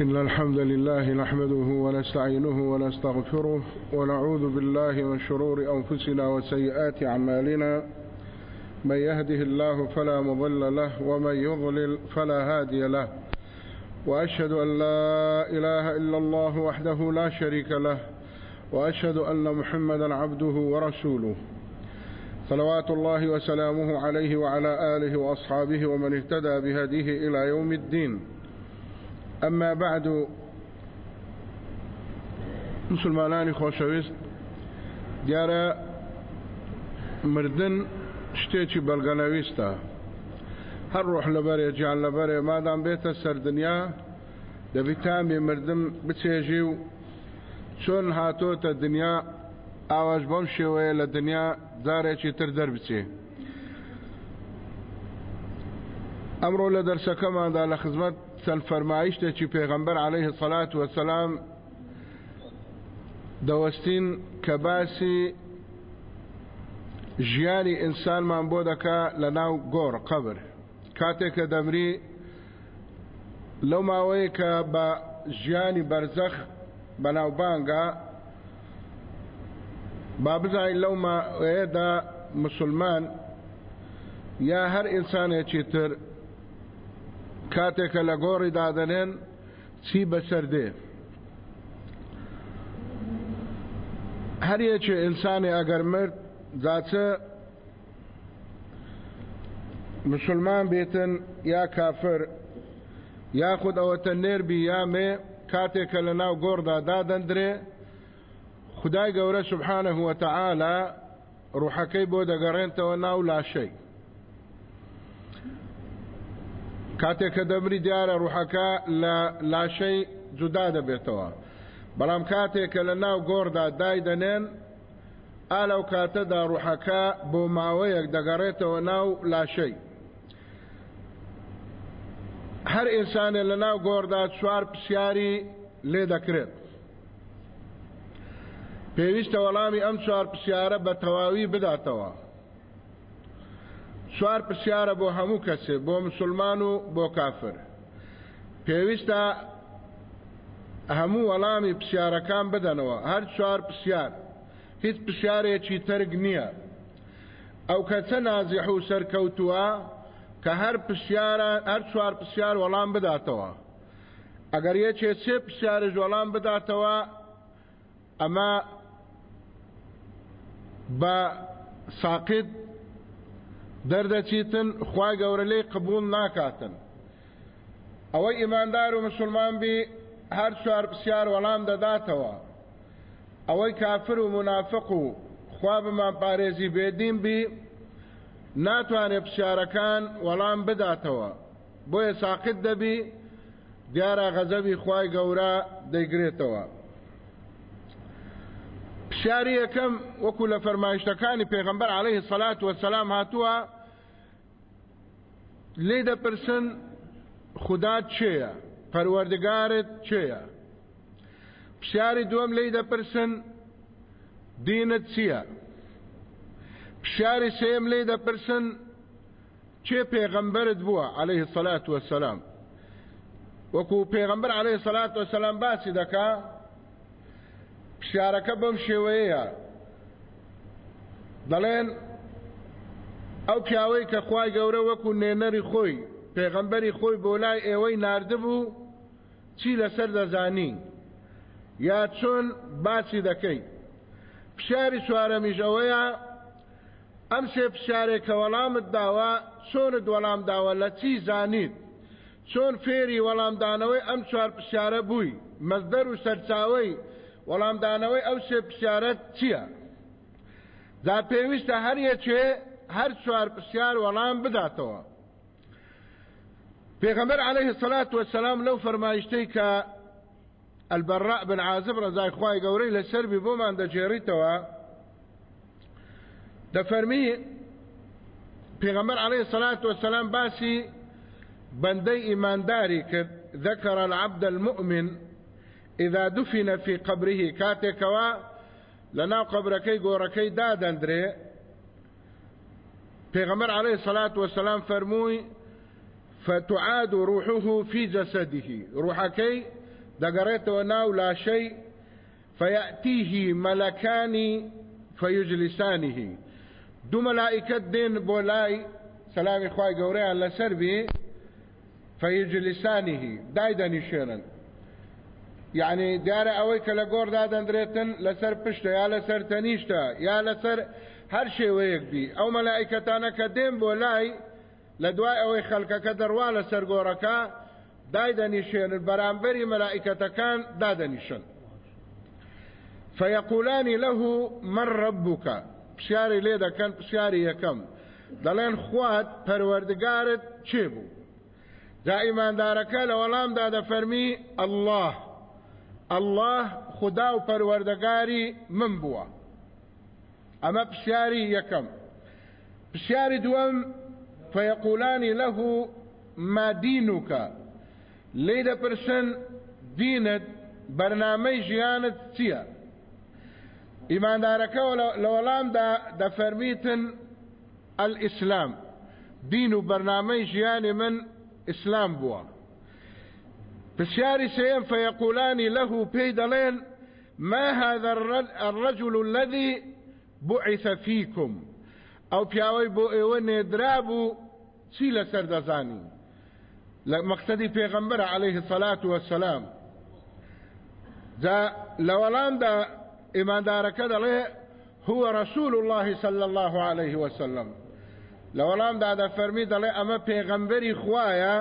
إن الحمد لله نحمده ونستعينه ونستغفره ونعوذ بالله من شرور أنفسنا وسيئات أعمالنا. من يهده الله فلا مضل له ومن يضلل فلا هادي له. وأشهد أن لا إله إلا الله وحده لا شريك له وأشهد أن محمدا عبده ورسوله. صلوات الله وسلامه عليه وعلى آله وأصحابه ومن اهتدى بهديه إلى يوم الدين. أما بعد مسلمانانی خۆشەویست. دیارە مردن شتێکی بەڵگەنەویستە هەر ڕۆح لەبەرێ گیان لەبەرێ مادام بێتە سەردنیا دەبی تامی مردم بچێژی و چۆن هاتۆتە دنیا ئاواش بەم شێوەیە لە دنیا جارێکی تر دەربچێ. ئەمڕۆ لە دەرسەکەماندا لە خزمەت چەند فەرمایشتێکی پێغەمبەر عليه سەلات وەسەلام دەوەستین کە باسی ژیانی ئینسانمان بۆ دەکا لە ناو گۆڕ قەبر. کاتێک کە دەمری لەو ماوەیە کە بە ژیانی بەرزەخ بەناوبانگە با بزانین لەو ماوەیەدا مسلمان یا هەر ئینسانێکی تر کاتێکە لە گۆڕی دادەنێن چی بەسەر دێ؟ هەر یەکێ ئینسانی ئەگەر مرد جاچە مسلمان بێتن یا کافر یاخود ئەوەتە نێربی یا مێ کاتێکە لە ناو گۆڕدا دادەندرێ خدای گەورە سبحانه وتعالى ڕوحەکەی بۆ دەگەڕێنتەوە ناو لاشەی. کاتێک کە دەمری دیارە ڕوحەکە لە لاشەی جودا دەبێتەوە. بەڵام کاتێک کە لە ناو گۆڕدا دای دەنێن ئالەو کاتەدا ڕوحەکە بۆ ماوەیەک دەگەڕێتەوە ناو لاشەی. هەر ئینسانێ لە ناو گۆڕدا چوار پرسیاری لێ دەکرێت. پێویستە وەڵامی ئەم چوار پرسیارە بە تەواوی بداتەوە. چوار پرسیارە بۆ هەموو کەسێ بۆ مسلمان و بۆ کافر. پێویستە هەموو وەڵامی پرسیارەکان بدەنەوە هەر چوار پرسیار. هیچ پرسیارێکی ترگ نییە. ئەو کەچە نازیح و سەرکەوتووە کە هەر پرسیارە هەر چوار پرسیار وەڵام بداتەوە. ئەگەر یەکێ سێ پرسیارش وەڵام بداتەوە ئەمە بە ساقید دەردەچیتن خی گەورە لێ قبول ناکاتن. ئەوەی ئیماندار و مسلمان بی هەر چوار پرسیار وەڵام دەداتەوە. ئەوەی کافر و منافق و خوا بمان پارێزی بێدین بی ناتوانێت پرسیارەکان وەڵام بداتەوە. بۆیە ساقت دەبی دیارە غەزەبی خی گەورە دەیگرێتەوە. پرسیاری یەکەم وەکو لە فەرمایشتەکانی پێغمبەر عليه سەلات وەسەلام هاتووە لێ دەپرسن خودات چێیە پەروەردگارت چێیە پرسیاری دووەم لێی دەپرسن دینت چییە پرسیاری سێم لێ دەپرسن چێ پێغەمبەرت بووە عليه سەلات وەسەلام وەکو پێغەمبەر عليه سەلات وەسەلام باسی دەکا پرسیارەکە بەم شێوەیەیە. دەڵێن ئەو پیاوەی کە خوای گەورە وەکو نێنەری خۆی پێغەمبەری خۆی بۆ لای ئێوەی نردبوو چی لەسەر دەزانی؟ یا چۆن باسی دەکەی؟ پشاری چوارەمیژەوەیە ئەم سێ پشارێکە وەڵامت داوە چۆنت وەڵام داوە لە چی زانیت؟ چۆن فێری وەڵامدانەوەی ئەم چوار پشارە بووی مەزدەر و سەرچاوی وەڵامدانەوەی ئەو سێ پرسیارەت چییە؟ دا پێویستە هەر یەکێ هەر چوار پرسیار وەڵام بداتەوە. پێغەمبەر عليه الصلاة والسلام لەو فەرمایشتەی کە البراء بن عازب ڕزای خوای گەورەی لە سەربی بۆمان دەجێڕیتەوە دەفەرمی پێغەمبەر عليه الصلاة والسلام باسی بەندەی ئیمانداری کرد ذكر العبد المؤمن إذا دفن في قبره كاتكوا لنا قبركي قوركي دادندري پیغمبر عليه الصلاة والسلام فرموي فتعاد روحه في جسده. روحكي دەگەڕێتەوە ناو لاشەی فەیەتیهی مەلەکانی فەیجلیسانیهی دوو مەلائکت دێن بۆ لای سەلامی خوای گەورەیان لەسەر بێ فەیجلیسانیهی دای دەنیشێنن یعنی دیارە ئەوەی کە لە گۆڕدا دەندرێتن لەسەر پشتە یا لەسەر تەنیشتە یا لەسەر هەر شێوەیەک بی. ئەو مەلائکەتانە کە دێن بۆ لای لە دوای ئەوەی خەلکەکە دەڕوا لە سەرگۆڕەکە دایدەنیشێن بەرامبەری مەلائکەتەکان دادەنیشن. فيقولان له من ربك پرسیاری لێ دەکەن پرسیاری یەکەم. دەڵێن خوات پەروەردگارت چێ بوو؟ جا ئیماندارەکە لە وەڵامدا دەفەرمی الله الله خدا و پەروەردەگاری من بووە. ئەمە پرسیاری یەکەم. پرسیاری دووەم فيقولان له ما دينك ليدا برسن دينت برنامج ژیانت چییە؟ ئیماندارەکە لە وەڵام دا فەرمیتن الئیسلام دین و بەرنامەی ژیانی من ئیسلام بووە. سێم فيقولان له دەڵێن ما هذا الرجل الذي بعث فيكم؟ پیاوەی بۆ ئێوە نێدرا بوو چی لەسەر دەزانی لە مەقصدی پێغەمبەر عليه الصلاة والسلام. جا لە وەڵامدا ئیماندارەکە دەڵێ هو رسول الله صلى الله عليه وسلم. لە وەڵامدا دەفەرمی دەڵێ ئەمە پێغەمبەری خوایە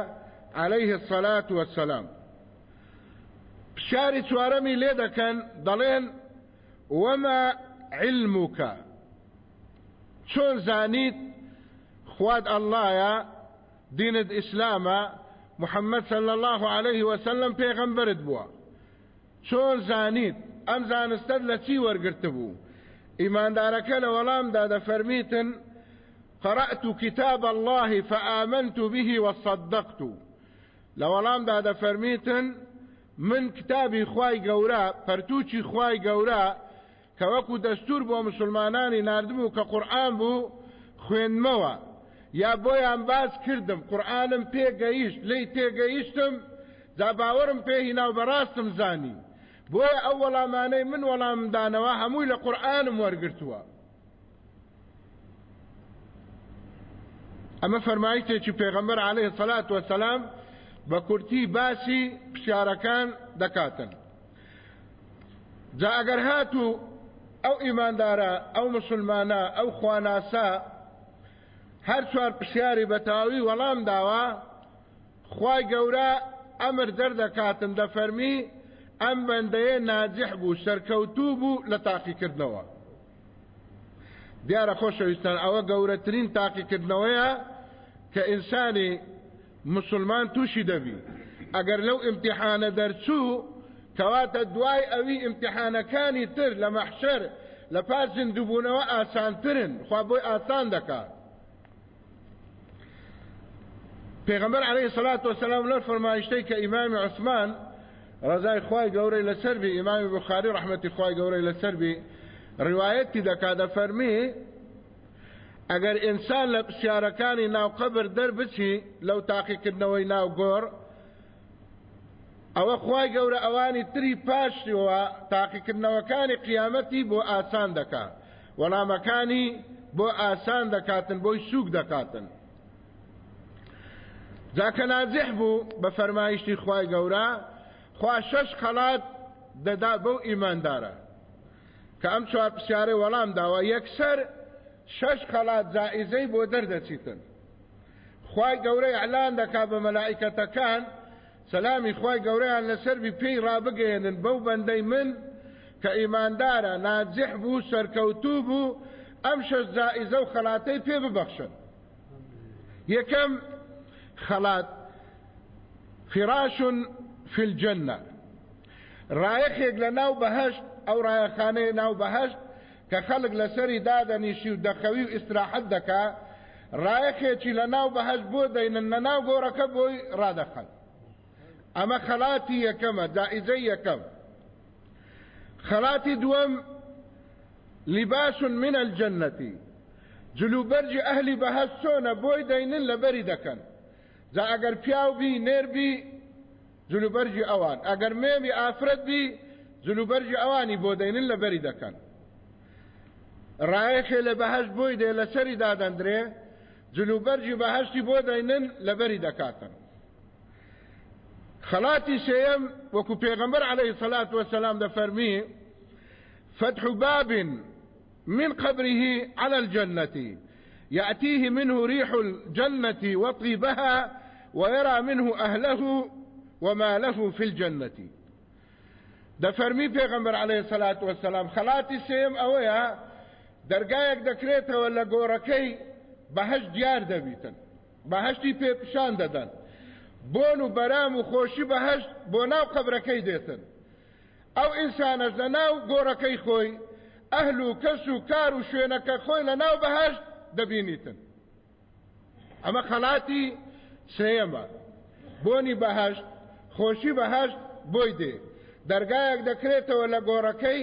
عليه الصلاة والسلام. شاری چوارەمی لێ دەکەن دەڵێن وما علمك؟ چۆن زانیت خوات الله دینت ئیسلامە محمد صلى الله عليه وسلم پێغەمبرت بووە چۆن زانیت ئەم زانستت لە چی وەرگرت بوو ئیماندارەکە لە وەڵامدا دەفەرمیتن قرأت كتاب الله فآمنت به وصدقت. لە وەڵامدا دەفەرمیتن من کتابی خوای گەورە پەرتووکی خوای گەورە کە وەکو دەستور بۆ مسلمانانی ناردبوو کە قورآن بوو خوێنمەوە یا بۆیان باس کردم قورآنم پێگەیشت لی تێگەیشتم جا باوەرم پێ هیناو بەڕاستم زانی. بۆیە ئەو وەڵامانەی من وەڵامدانەوە هەمووی لە قورآنم وەرگرتووە ئەمە فەرمایشتێکی پێغەمبەر عليه سەلات وەسەلام بە کورتی باسی پشارەکان دەکاتن. جا ئەگەر هاتوو ئەو ئیماندارە ئەو مسلمانە ئەو خواناسا هەر چوار پرسیاری بەتاوی وەڵام داوە خی گەورە ئەمر دەردەکاتن دەفەرمی ئەم بەندەیە ناجح بوو سەرکەوتوو بوو لە تاقیکردنەوە. دیارە خۆشەویستان ئەوە گەورەترین تاقیکردنەوەیە کە ئینسانی مسلمان تووشی دەبی. ئەگەر لەو ئیمتحانە دەرچوو کەواتە دوای ئەوی ئیمتحانەکانی تر لە مەحشەر لە پاس زیندوبوونەوە ئاسانترن خوا بۆی ئاسان دەکات پێغەمبەر عليه الصلاة والسلام لەر فەرمایشتەی کە ئیمامی عوسمان ڕزای خوای گەورەی لەسەر بی ئیمامی بخاری ڕحمەتی خوای گەورەی لەسەر بی ڕواەتی دەکات دەفەرمی ئەگەر ئینسان لە پرسیارەکانی ناو قبر دەربچی لەو تاقیکردنەوەی ناو گۆڕ ئەوە خی گەورە ئەوانی تری پاشەوە تاقیکردنەوەکانی قیامەتی بۆ ئاسان دەکات وەڵامەکانی بۆ ئاسان دەکاتن بۆی سووک دەکاتن. جاکە نازح بوو بە فەرمایشتی خی گەورە خوا شەش خەڵات دەدا بەو ئیماندارە. کە ئەم چوار پرسیارەی وەڵام داوە یەکسەر شەش خەڵات جائیزەی بۆ دەردەچیتن. خی گەورەی ئەلان دەکا بە مەلائیکەتەکان سەلامی خی گەورەیان لەسەربی پێی ڕابگەێنن بەو بەندەی من کە ئیماندارە ناجح بوو سەرکەوتوو بوو ئەم شەش جائیزە و خەڵاتەی پێ ببەخشن. یەکەم خەڵات فراش في الجنة. ڕایەخێک لە ناو بەهشت ئەو ڕایەخانەیە ناو بەهشت کە خەڵک لەسەری دادەنیشی و دەخەوی و ئیسراحەت دەکا ڕایەخێکی لە ناو بەهشت بۆ دەینن لە ناو گۆڕەکە بۆی ڕادەخەن ئەمە خەڵاتی یەکەمە جائزەی یەکەم خەڵاتی دووەم لباس من الجنة جلوبەرج ئەهلی بەهەست چۆنە بۆی دەینن لە بەری دەکەن جا ئەگەر پیاو بی نێربی جلوبەرجی ئەوان ئەگەر مێمی ئافرەت بی جلوبەرجی ئەوانی بۆ دەینن لە بەری دەکەن ڕایەکێ لە بەهشت بۆی دێ لە سەری دادەندرێ جلوبەرجی بەهشتی بۆ دەینن لە بەری دەکاتن خلاتی سێم وەکو پێغەمبەر عليه الصلاة والسلام دەفەرمی فتح باب من قبره على الجنة يأتيه منه ريح الجنة وطيبها ويرى منه أهله وما له في الجنة دفرمي پیغمبر عليه الصلاة والسلام خلاتي سيم اويا دەرگایەک دەکرێتەوە لە گۆڕەکەی بەهش دیار دەبیتن بەهشتی پێپشان دەدەن. بۆن و بەرام و خۆشی بەهشت بۆ ناو قبرەکەی دێتن. ئەو ئینسانەش لە ناو گۆڕەکەی خۆی ئەهل و کەس و کار و شوێنەکە خۆی لە ناو بەهشت دەبینیتن. ئەمە خەڵاتی سێەمە بۆنی بەهشت خۆشی بەهشت بۆی دێ. دەرگایەک دەکرێتەوە لە گۆڕەکەی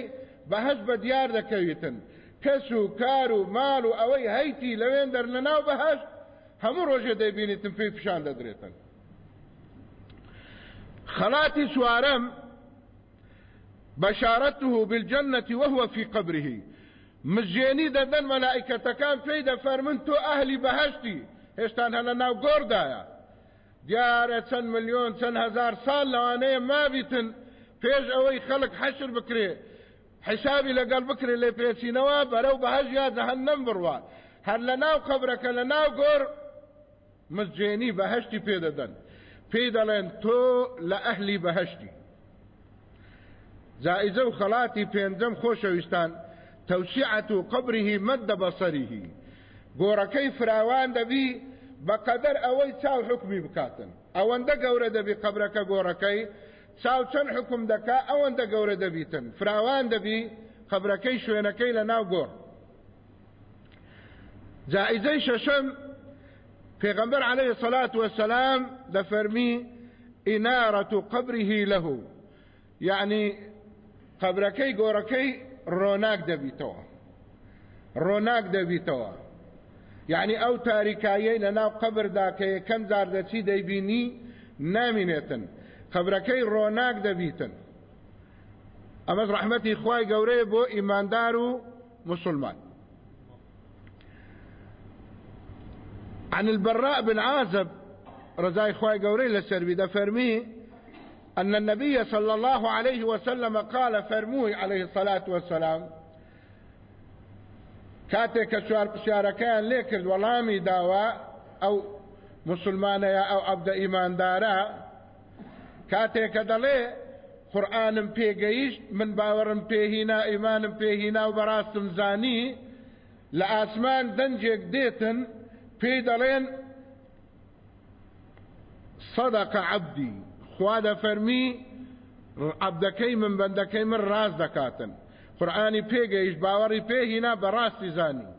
بەهشت بە دیار دەکەویتن. کەس و کار و ماڵ و ئەوەی هەیتی دەر لە ناو بەهشت هەموو ڕۆژێ دەبینیتن پێی خەڵاتی سوارەم بشارته بالجنة وهو في قبره. دەدەن مەلائکەتەکان پێی دەفەرمن تۆ ئەهلی بەهشتی هێشتان هەنە ناو گۆردایە دیارە چەند ملیۆن چەند هزار ساڵ لەوانەیە مابیتن پێش ئەوەی خەڵک حەشر بکرێ حسابی لەگەڵ بکرێ لێ پێچینەوە بەرەو بەهەژ یا جەهەنەم بڕوا. هەر لە ناو قەبرەکە لە ناو گۆر مزجێنی بەهشتی پێدەدەن پێی دەڵێن تۆ لە ئەهلی بەهشتی. زائزە و خەڵاتی پێنجەم خۆشەویستان. تەوسیعەت و قبره مەدە بەسەریهی. گۆڕەکەی فراوان دەبی بەقەدەر ئەوەی چاو حکمی بکاتن. ئەوەندە گەورە دەبی قبرەکە گۆڕەکەی چاو چەند حکم دەکا ئەوەندە گەورە دەبیتن فراوان دەبی قبرەکەی شوێنەکەی لە ناو گۆڕ جائزەی شەشەم پێغەمبەر عليه الصلاة والسلام دەفەرمی ئینارەت قبره له يعني قبرەکەی گۆڕەکەی ڕۆناک دەبیتەوە ڕۆناک دەبیتەوە یعنی ئەو تاریکایەی لە ناو قبردا کە یەکەم جار دەچی دەیبینی نامینێتن قبرەکەی ڕۆناک دەبیتن. ئەمەز ڕحمەتی خوای گەورەیە بۆ ئیماندار و مسلمان. عن البراء بن عازب رضاي خواي قوري لسربي ده فرمي أن النبي صلى الله عليه وسلم قال فرموي عليه الصلاة والسلام کە سوار پرسیارەکەیان لێ کرد وەڵامی داوا ئەو مسلمانەیە ئەو عەبدە ئیماندارە کاتێککە دەڵێ قورآنم پێگەیشت من باوەڕم پێهینا ئیمانم پێهینا و بەڕاستم زانی لە ئاسمان دەنجێک دێتن پێی دەڵێن سەدەقە عەبدی خوا دەفەرمی عەبدەکەی من بەندەکەی من ڕاز دەکاتن قرآنی پێگەیش باوەڕی پێهینا بەڕاستی زانی.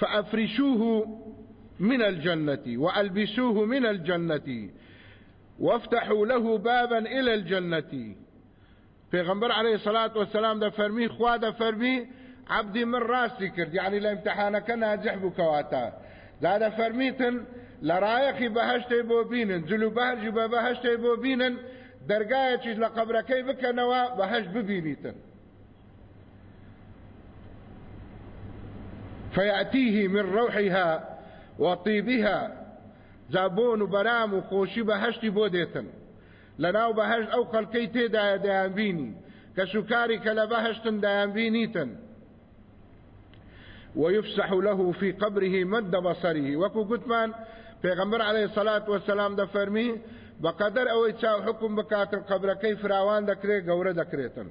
فأفرشوه من الجنة وألبسوه من الجنة وافتحوا له بابا إلى الجنة. پێغەمبەر عليه الصلاة والسلام دەفەرمێ خوا دەفەرمێ عەبدی من ڕاستی کرد یەعنی لە ئیمتیحانەکە ناجح بوو کەواتە دەفەرمیتن لە ڕایەخی بەهەشتی بۆ بێنن جل و بەرگی بەهەشتی بۆ بێنن دەرگایەکیش لە قبرەکەی بکەنەوە بەهەشت ببینیتن. فيأتيه من روحها وطيبها جا بۆن و بەرام و خۆشی بەهەشتی بۆ دیتن لەناو بەهەشت ئەو خەڵکی تێدا دەیانبینی کەسوکاری کە لە بەهەشتن دەیانبینیتن ويفسح له في قبره مد بصره. وەکو گوتمان پێغەمبەر عليه الصلاة والسلام دەفەرمێ بەقەدەر ئەوەی چاو حوکم بکاتن قبرەکەی فراوان دەکرێت گەورە دەکرێتن.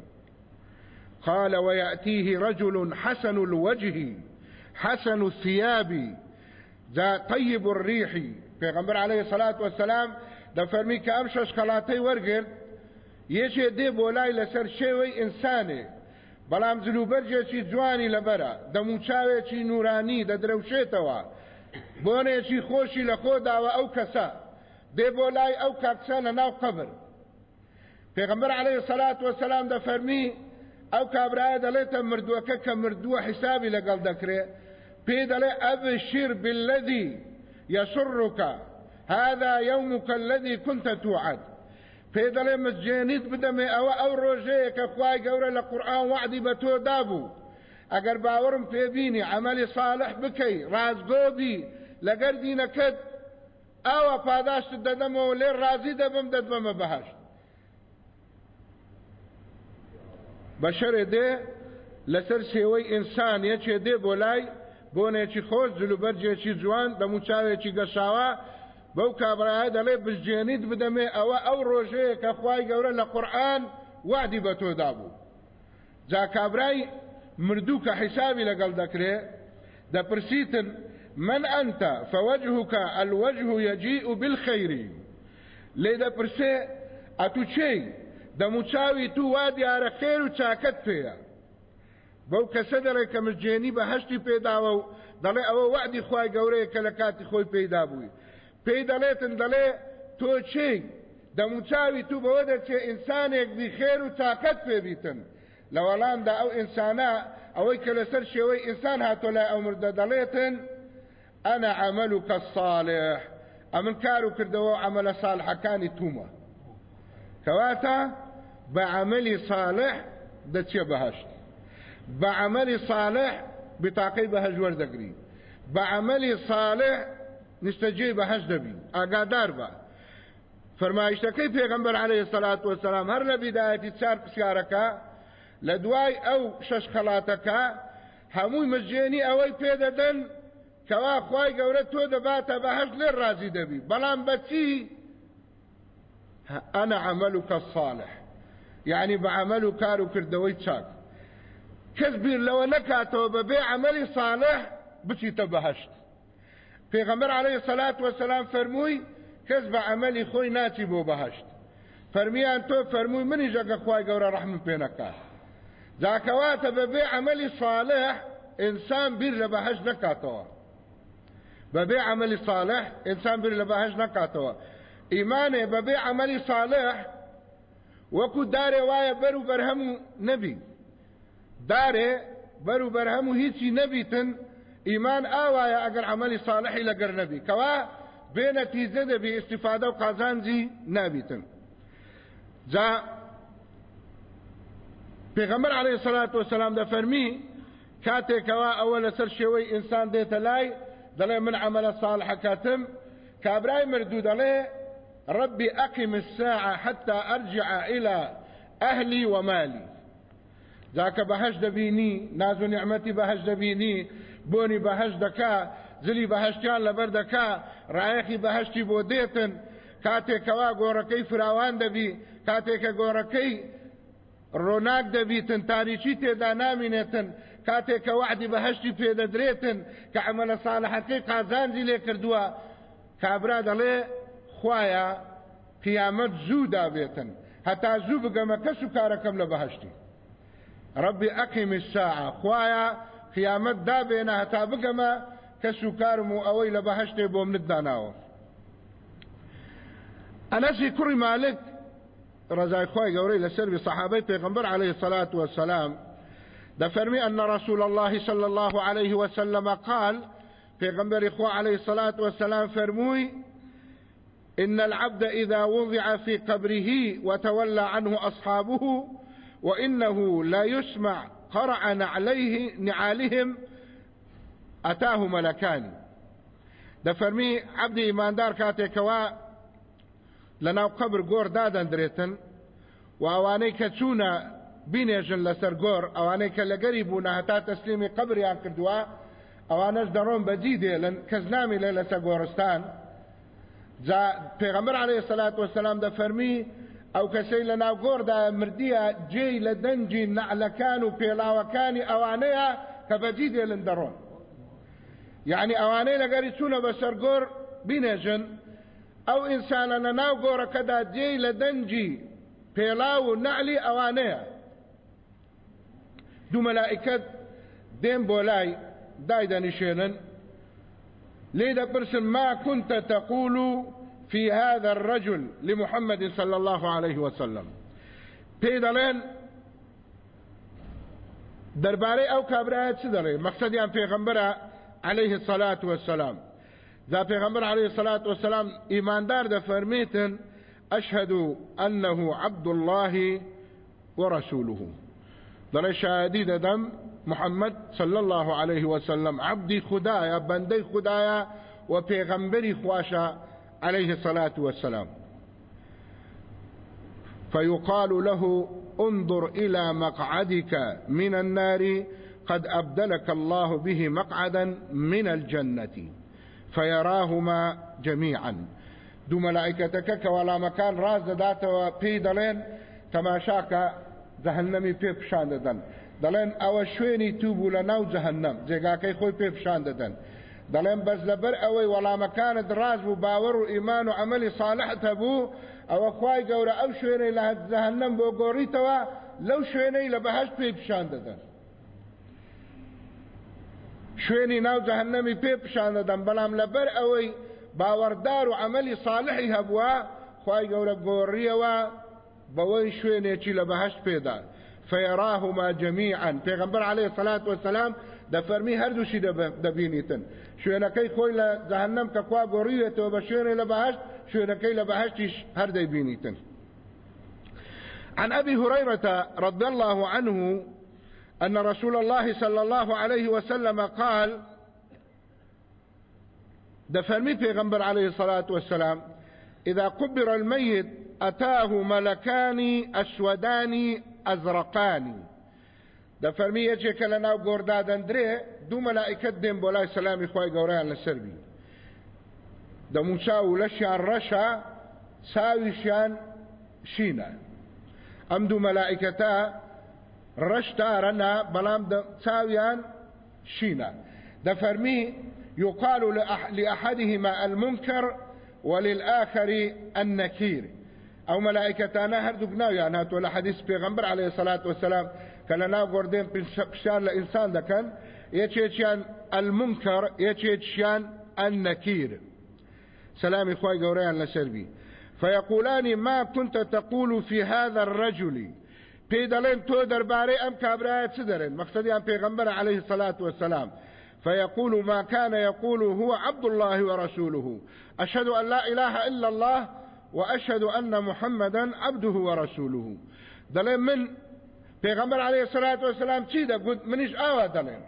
قال ويأتيه رجل حسن الوجه حسن الثياب ذا طيب الريح. پیغمبر عليه الصلاة والسلام دەفەرمی کە ئەم شەشقەڵاتەی وەرگرت یەکێ دێ بۆ لای لەسەر شێوەی ئینسانێ بەڵام جلوبەرجێکی جوانی لەبەرە دەموچاوێکی نورانی دەدرەوشێتەوە بۆنێکی خۆشی لە خۆداوە ئەو کەسە دێ بۆ لای ئەو کاکسە لە ناو قبر. پێغمبەر عليه سەلات وسلام دەفەرمی ئەو کابرایە دەڵێتە مردووەکە کە مردووە حیسابی لەگەڵ دەکرێت پێ دەڵێ ئەبشیر بالذی یەسڕوکە هذا يومك الذي كنت توعد. دەڵێ مزجێنیت بدەمێ ئەوە ئەو ڕۆژەیە کە خوای گەورە لە قورآن وعدی بە تۆ ئەگەر باوەڕم پێبینی عملی صالح بکەی ڕازگۆبی لەگەر دینەکەت ئەوە پاداشت دەدەمەوە لێ ڕازی دەدبەمە بەهشت بە شەرێ دێ لەسەر شێوەی ئینسان یەکێ دێ بۆ لای بۆنێکی خۆش جلوبەرجێکی جوان دەموچاوێکی گەشاوە بەو کابراای دەڵێ بژجێنیت بدەمێ ئەوە ئەو ڕۆژەیە کە خوای گەورە لە قورآن وادی بە تۆدا بوو جا کابرای مردوو کە حیسابی لەگەڵ دەکرێ دەپرسیتن من أنت فوجهك الوجه يجيء بالخير لێ دەپرسێ ئەتو کێی دەموچاوی تو وا دیارە خێر و چاکەت پێیە. بەو کەسە دەڵێ کە مژدەی بەهەشتی پێداوە و دەڵێ ئەوە وەعدی خوای گەورەیە کە لە کاتی خۆی پێدا بووی. پێی دەڵێتن دەڵێ تۆ کێی دەموچاوی تو بەوە دەچێ ئینسانێک بی خێر و چاکەت پێبیتن لە وەڵامدا ئەو ئینسانە ئەوەی کە لەسەر شێوەی ئینسان هاتۆ لای ئەو مردە دەڵێتن ئەنا عملك الصالح ئەمن کار و کردەوە عملە ساڵحەکانی تومە. کەواتە بە عملی صالح دەچێ بەهشت. بە عملی صالح بتاقەی بەهەژ وەردەگری بە عملی صالح نیشتەجێ بەهەش دەبی ئاگادار بە فەرمایشتەکەی پێغەمبەر عليه الصلاة والسلام؟ هەر لە بیدایەتی چار پرسیارەکە لە دوای ئەو شەش خەڵاتەکە هەمووی مزجێنی ئەوەی پێدەدەن کەوا خی گەورە تۆ دەباتە بەهەش لێ ڕازی عملك الصالح. يعني بعمل و کار و کردەوەی چاک. کەس بیر لەوە نکاتەوە بەبێ عملی صالح بچیتە بەهشت پێغەمبەر عليه الصلاة والسلام فەرمووی کەس بە عملی خۆی ناچی بۆ بەهشت. فەرمیان تۆ فەرمووی منی ژەگە خوای گەورە ڕەحم پێ نەکات جاکەواتە بەبێ صالح ئینسان بیر لە بەهشت بەبێ عملی صالح ئینسان بیر لە بەهشت ئیمانێ بەبێ عملی صالح وەکو دارێ وایە بەر و بەرهەم دارێ بەر و بەرهەم و هیچی نەبیتن ئیمان ئاوایە ئەگەر عملی صالحی لەگەر نەبی کەوا بێ نەتیجە دەبی استیفادە و قازانجی نابیتن جا پێغەمبەر عليه الصلاة والسلام دەفەرمی کاتێکەوە ئەوە لەسەر شێوەی ئینسان دێتە لای دەڵێ من عملە صالحەکاتم كابراي مردود عليه ربي أقم الساعة حتى أرجع إلى أهلي ومالي جاکە بەهش دەبینی ناز و نیعممەتی بەهش دەبینی بۆنی بەهش دەکا زلی بەهشتیان لەبەر دەکا ڕایەخی بەهشتی بۆ دێتن کاتێکەوا گۆڕەکەی فراوان دەبی کاتێکە گۆڕەکەی ڕۆناک دەبیتن تاریچی تێدا نامینێتن کاتێکە وعدی بەهشتی پێدەدرێتن کە ئەمەلە ساڵحەکەی قازانجی لێ کردووە کابرا دەڵێ خویە قیامەت زوو دابێتن. هەتا زوو بگەمە کەس و کارەکەم لە بەهشتی. ڕبی ئەقیم الساعة. خوایە قیامەت دابێنە هەتا بگەمە کەس و کارم و ئەوەی لە بەهشتێ بۆ منت داناوە ئەنەسی کوڕی مالک ڕزای خۆی گەورەی لەسەر صحابەی پێغمبەر عليه الصلاة والسلام. دفرمي أن رسول الله صلى الله عليه وسلم قال في غنبر إخوة عليه الصلاة والسلام فرموي إن العبد إذا وضع في قبره وتولى عنه أصحابه وإنه لا يسمع قرع نعليه نعالهم أتاه ملكان. دفرمي عبد إيمان دار كاتيكوا لنا قبر قور دادا دريتن وأواني كتشونا بینێژن لەسەر گۆڕ ئەوانەی کە لەگەری بوون هەتا تەسلیمی قبریان کردووە ئەوانەش دەڕۆن بەجی دێلن کەس نامی لێ لەسەر پێغەمبەر عليه الصلاة والسلام دەفەرمی ئەو کەسەی لە گۆڕدا مردیە جێی لە دەنجی نعلەکان و پێڵاوەکانی ئەوانەیە کە بەجی دێلن دەڕۆن یعنی ئەوانەی لەگەری چوونە بەسەر گۆڕ بینێژن ئەو ئینسانە لە ناو گۆڕەکەدا جێی لە دەنجی پێڵاو و نعلی ئەوانەیە دو ملائكة دين بولاي دايدا نشينا ليدا برسل ما كنت تقول في هذا الرجل لمحمد صلى الله عليه وسلم. بيدالين درباري أو كابرات سدري مقصد يعني پیغمبر عليه الصلاة والسلام. ذا پیغمبر عليه الصلاة والسلام دار ده فرميتن أشهد أنه عبد الله ورسوله دل شهادي دم محمد صلى الله عليه وسلم عبدي خدايا بندي خدايا وبيغمبري خواشا عليه الصلاة والسلام. فيقال له انظر إلى مقعدك من النار قد أبدلك الله به مقعدا من الجنة. فيراهما جميعا. دو ملائكتك ولا مكان راز داتوا پی دلين تماشاك جهنمی پی پشان ددن دلين أو شوێنی تو بوو لە ناو جەهنم جێگاکەی خۆی پێ پیشان دەدەن دەڵێن بەس لەبەر ئەوەی وەڵامەکانت ڕاز بوو باوەڕ و ئیمان و ئەمەلی ساڵحت هەبوو ئەوە خوای گەورە ئەو شوێنەی لە جەهنم بۆ گۆڕیتەوە لەو شوێنەی لە بەهشت پێی پیشان دەدەن. شوێنی ناو جەهنەمی پێ پیشان دەدەن بەڵام لەبەر ئەوەی باوەڕدار و ئەمەلی ساڵحی هەبووە خوای گەورە گۆڕیەوە بەوەی شوێنێکی لە بەهشت پێدا. فيراهما جميعا. پیغمبر عليه الصلاة والسلام د فرمی هر دوشی دبینیتن شوێنەکەی خۆی لە جهنم کە کوا گۆڕیوێتەوە بە شوێنێ لە عن أبي هريرة رضي الله عنه أن رسول الله صلى الله عليه وسلم قال دفرمي پیغمبر عليه الصلاة والسلام إذا قبر الميت أتاه ملكان أسودان أزرقان. دفرمي يجي كلنا وقوردا دندري دو ملائكة دين بولاي سلامي خواهي قوريان لسربي دموچاو لشيان رشا ساويشيان شينا ام دو ملائكتا رشتا رنا بلام ساويان شينا دفرمي يقال لأحدهما المنكر وللآخر النكير أو ملائكتانا هردوك ناو يعني هاتو لحديث پیغمبر عليه الصلاة والسلام كلا ناو قردين بشان لإنسان دكان يتشيشان المنكر يتشيشان النكير. سلام إخوائي قوريان لسربي فيقولان ما كنت تقول في هذا الرجل. بيدلين تو درباري أم كابرايا تدرين مقصدي ام پیغمبر عليه الصلاة والسلام. فيقول ما كان يقول هو عبد الله ورسوله. أشهد أن لا إله إلا الله وأشهد أن محمدا عبده ورسوله. دلين من پیغمبر عليه الصلاة والسلام چی دا قد منش آوا دلين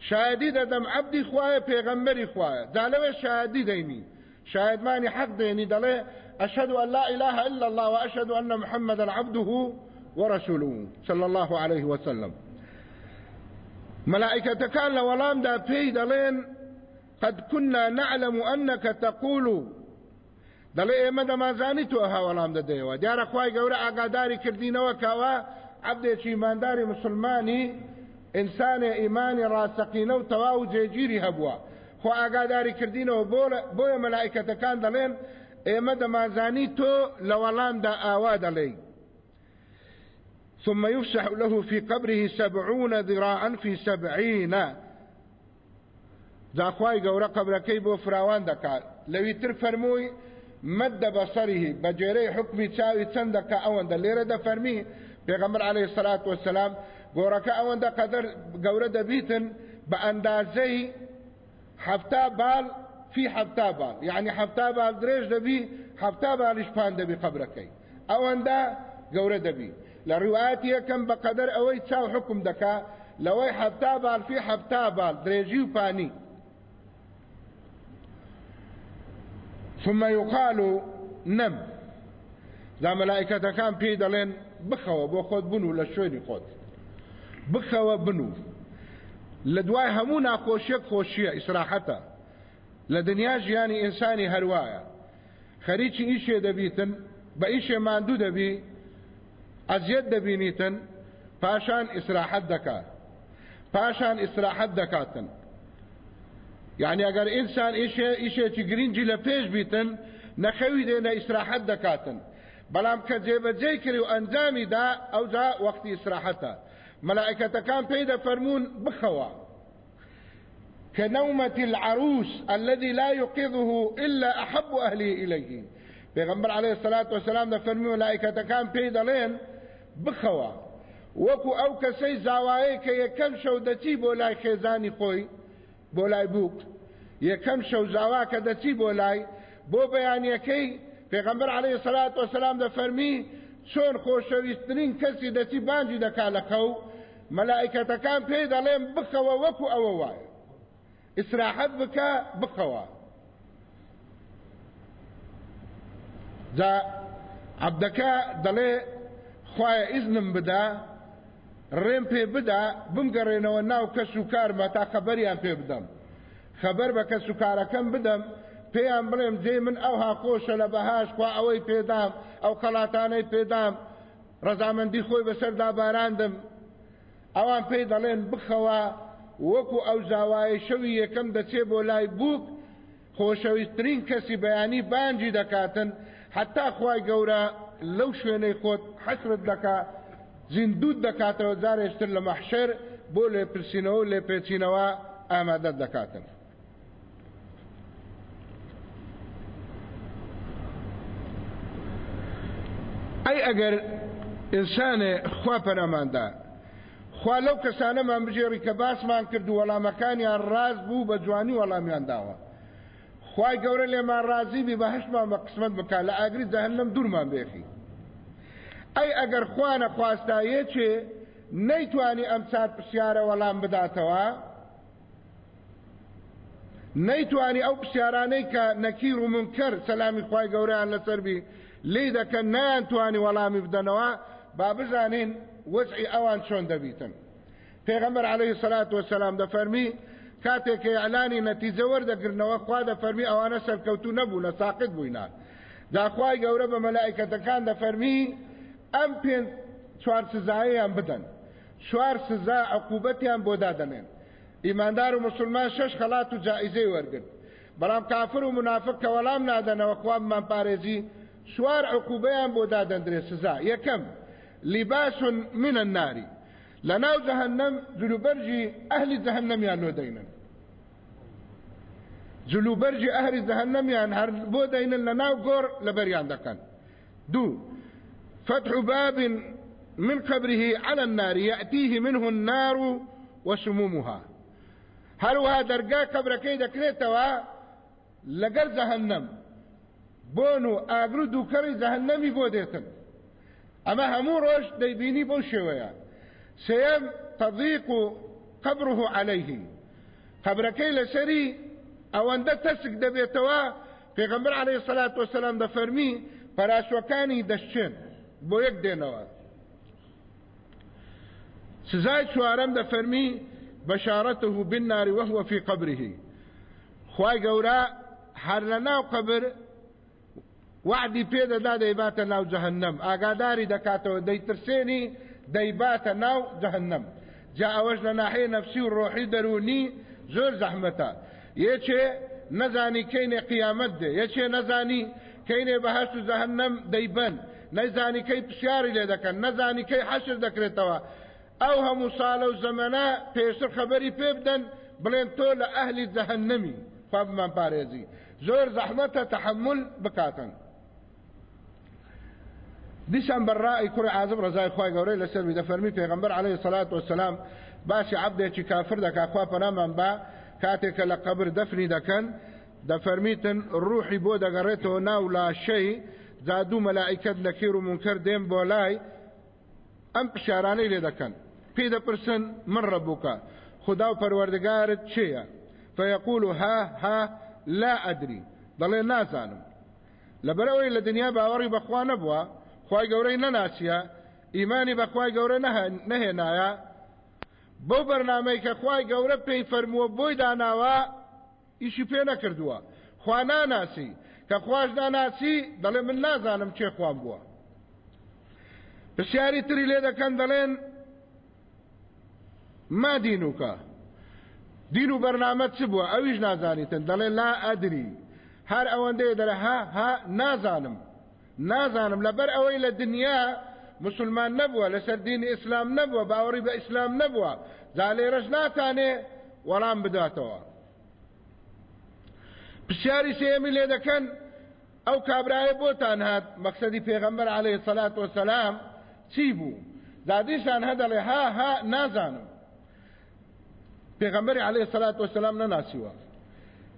شاهدی دم عبدی خواه پیغمبری خواه. دلوه شاهدی دینی. شاهد ماني حق ديني دلي أشهد أن لا إله إلا الله وأشهد أن محمدا عبده ورسوله. صلى الله عليه وسلم ملائكة كان لولام دا في دلين قد كنا نعلم أنك تقول دەڵێ ئێمە دەمازانی تۆ هاوەڵام دەدەیەوە. دیارە خی گەورە ئاگاداری کردینەوە کاوە عبدێکی ئیمانداری مسلمانی ئینسانێ ئیمانی ڕاستەقینە و تەواو جێگیری هەبووە. خۆ ئاگاداری کردینەوە بۆیە مەلایکەتەکان دەڵێن ئێمە دەمازانی تۆ لە وەڵامدا ئاوا دەڵێ ثم يفسح له في قبره سبعون ذراعا في سبعين. داخواي قورا قبركي بو فراوان دكار لو يتر فرموي مد بصره بجيري حكمي تساوي تندك اوان ليرة دا فرمي پیغمبر عليه الصلاة والسلام گورك اوان دا قدر گورة دا بيتن بأندازي حفتا بال في حفتا بال. يعني حفتا بال دريج دبي حفتا بال اشبان دبي قبركي. اوان دا گورة دبي لرواياتي كم بقدر اوي تساو حكم دكا لوي حفتا بال في حفتا بال دريجي وباني ثم يقال نم. ذا ملائكة كان في دلين بخوا بو بنو لشويني خود. بخوا بنو. لدواي همونا خوشيك خوشية إسراحتا لدنيا جياني إنساني هروايا خريجي إيشي دبيتن بإيشي ماندو دبي أزيد دبينيتن پاشان إسراحت دكا. پاشان إسراحت دكاتن. يعني اگر انسان ايشه ايشه چې گرینجی له پیش بیتن بلام که جیب جی کری و انجامی دا أو جا وقت استراحتا ملائکه کان پیدا فرمون بخوا. كنومة العروس الذي لا يقظه إلا أحب أهله إليه. پیغمبر عليه الصلاة والسلام ده فرمي ملائكة كان پیدا لين بخوا. وكو أو كسي زاوائي كي يكم شو دتي بولاي خيزاني خوي بۆ لای بووک یەکەم شەوزاوا کە دەچی بۆ لای بۆ بەیانیەکەی پێغەمبەر عليه سەلات وسلام دەفەرمی چۆن خۆشەویستترین کەسی دەچی بانجی دەکا لە خەو مەلائکەتەکان پێی دەڵێن بخەوە وەکو ئەوە وایە. ئیسراحەت بکە بخەوە. جا عبدەکە دەڵێ خوایە ئیزنم بدا ڕێم پێ بدا بمگەڕێنەوە ناو کەس و کارمە تا خەبەریان پێ بدەم. خەبەر بە کەس و کارەکەم بدەم پێیان بڵێم جێ من ئەو هاخۆشە لە بەهاش خوا ئەوەی پێدام ئەو خەڵاتانەی پێدام. ڕەزامەندی خۆی بەسەردا باراندم ئەوان پێی دەڵێن بخەوە وەکو ئەو زاوایە شەوی یەکەم دەچێ بۆ لای بووک خۆشەویستترین کەسی بەیانی بانجی دەکاتن. حتا خوای گەورە لەو شوێنەی خۆت حەسرت دەکا زیندود دەکاتەوە جارێشتر لە مەحشر بۆ لێ پرسینەوە لێ پێچینەوە ئامادە دەکاتن. ئەی ئەگەر ئینسانێ خوا پەرەماندا خوا لەو کەسانەمان بژێڕی کە باسمان کرد و وەڵامەکانیان ڕاز بوو بە جوانی وەڵامیان داوە خوای گەورە لێمان ڕازی بی بە هەشتمان بە قسمت بکە لە ئاگری جەهەنەم دوورمان بێخی. ئەی ئەگەر خوانە خواستایەکێ نەیتوانی ئەم چار پرسیارە وەڵام بداتەوە؟ نەیتوانی ئەو پرسیارانەی کە نەکیر و منکەر سەلامی خوای گەوریان لەسەربی لی دەکەن نەیانتوانی وەڵامی بدەنەوە با بزانین وەزعی ئەوان چۆن دەبیتن. پێغەمبەر عليه الصلاة والسلام دەفەرمی کاتێک ئەلانی نەتیجە وەردەگرنەوە خوا دەفەرمی ئەوانە سەرکەوتو نەبوو لە ساقت بووینە داخوای گەورە بە مەلائکەتەکان دەفەرمی ئەم پێنج چوار سزاییان بدەن. چوار سزا عقوبەتیان بۆ دادەنێن. ئیماندار و مسلمان شش خەڵات و جائزەی وەرگرت. بەڵام کافر و منافق کە وەڵام نادەنەوە خوابمان پارێزی چوار عقوبەیان بۆ دادەندرێ سزا. یەکەم لیباس من النار لەناو جەهەنەم جلوبەرجی ئەهلی جەهەنەمیان لۆ دەینن. جلوبەرجی ئەهلی جەهەنەمیان هەر بۆ دەینن لەناو گۆڕ لەبەریان دەکەن. دوو فتح باب من قبره على النار يأتيه منه النار وسمومها هەروها دەرگا قبرەکەی دەکرێتەوە لەگەر جەهەنەم بۆن و ئاگر و دووکەڕی جەهەنەمی بۆ دێتن ئەمە هەموو ڕۆژ دەیبینی بۆ شێوەیە سێم تەضیق قبره عليه. قبرەکەی لەسەری ئەوەندە تەسک دەبێتەوە پێغمبەر عليه الصلاة والسلام دەفەرمی پەراشوەکانی دەشچێن بۆ یەک دێنەوە. سزای چوارەم دەفەرمی بشارته بالنار وهو في قبره خوای گەورە هەر لە ناو قبر وعدی پێدەدا دەیباتە ناو جەهنم. ئاگاداری دەکاتەوە دەیترسێنی دەیباتە ناو جەهنم. جا ئەوەش لە ناحەیە نەفسی و ڕۆحی دەرونی زۆر زەحمەتە. یەکێ نەزانی کەینێ قیامەت دێ. یەکێ نەزانی کەینێ بەهشت و جەهنم دەیبەن. نەیزانی کەی پرسیاری لێ دەکەن نەزانی کەی حەشر دەکرێتەوە. ئەو هەموو ساڵە و زەمەە پێشتر خەبەری پێ بدەن بڵێن تۆ لە ئەهلی جەهنەمی خوا بمان پارێزی. زۆر زەحمەتە تحمل بکاتن. دیسان بەڕای کوڕی عازم ڕزای خخوای گەورەی لەسەر دەفەرمی پێغمبەر عليه سلات وسلام باسی عبدێکی کافر دەکا خوا پەنامان با کاتێکە لە قبر دەفنی دەکەن دەفەرمیتن ڕوحی بۆ دەگەڕێتەوە ناو لاشەی زادوو مەلائکت نەکیر و منکر دێن بۆ لای ئەم پشارانەی لێ دەکەن. پێی دەپرسن من ڕەبووکە. خدا و پەروەردگارت چێە فيقول ها ها لا ئەدری. دەڵێ نازانم. لەبەرەوەی لە دنیا باوەڕی بەخوا نەبووە خی گەورەی نەناسیە ئیمانی بەخوای گەورە نەهێنایە. بەو بەرنمەی کە خی گەورە پێی فەرمووە بۆی داناوە ئیشی پێ نەکردووە. خوا ناناسی. کە خوش داناسی دەڵێ من نازانم چێ خوام بووە. پرسیاری تری لێ دەکەن دەڵێن ما دینوکە دین و بەرنامە چ بووە؟ ئەویش نازانیتن. دەڵێ لا ئەدری. هەر ئەوەندەیە دەرە ها ها نازانم. نازانم. لەبەر ئەوەی لە دنیا مسلمان نەبووە لەسەر دینی ئیسلام نەبووە باوەڕی بە ئیسلام نەبووە. جا لێرەش ناتانێ وەڵام بداتەوە. پرسیاری سێمی لێ دەکەن ئەو کابرایە بۆتان هات پێغەمبەر عليه سەلات وسلام چی بوو؟ دادیشان هەدەڵێ ها ها نازانم. پێغەمبەری عليه سەلات وسلام نەناسیوە.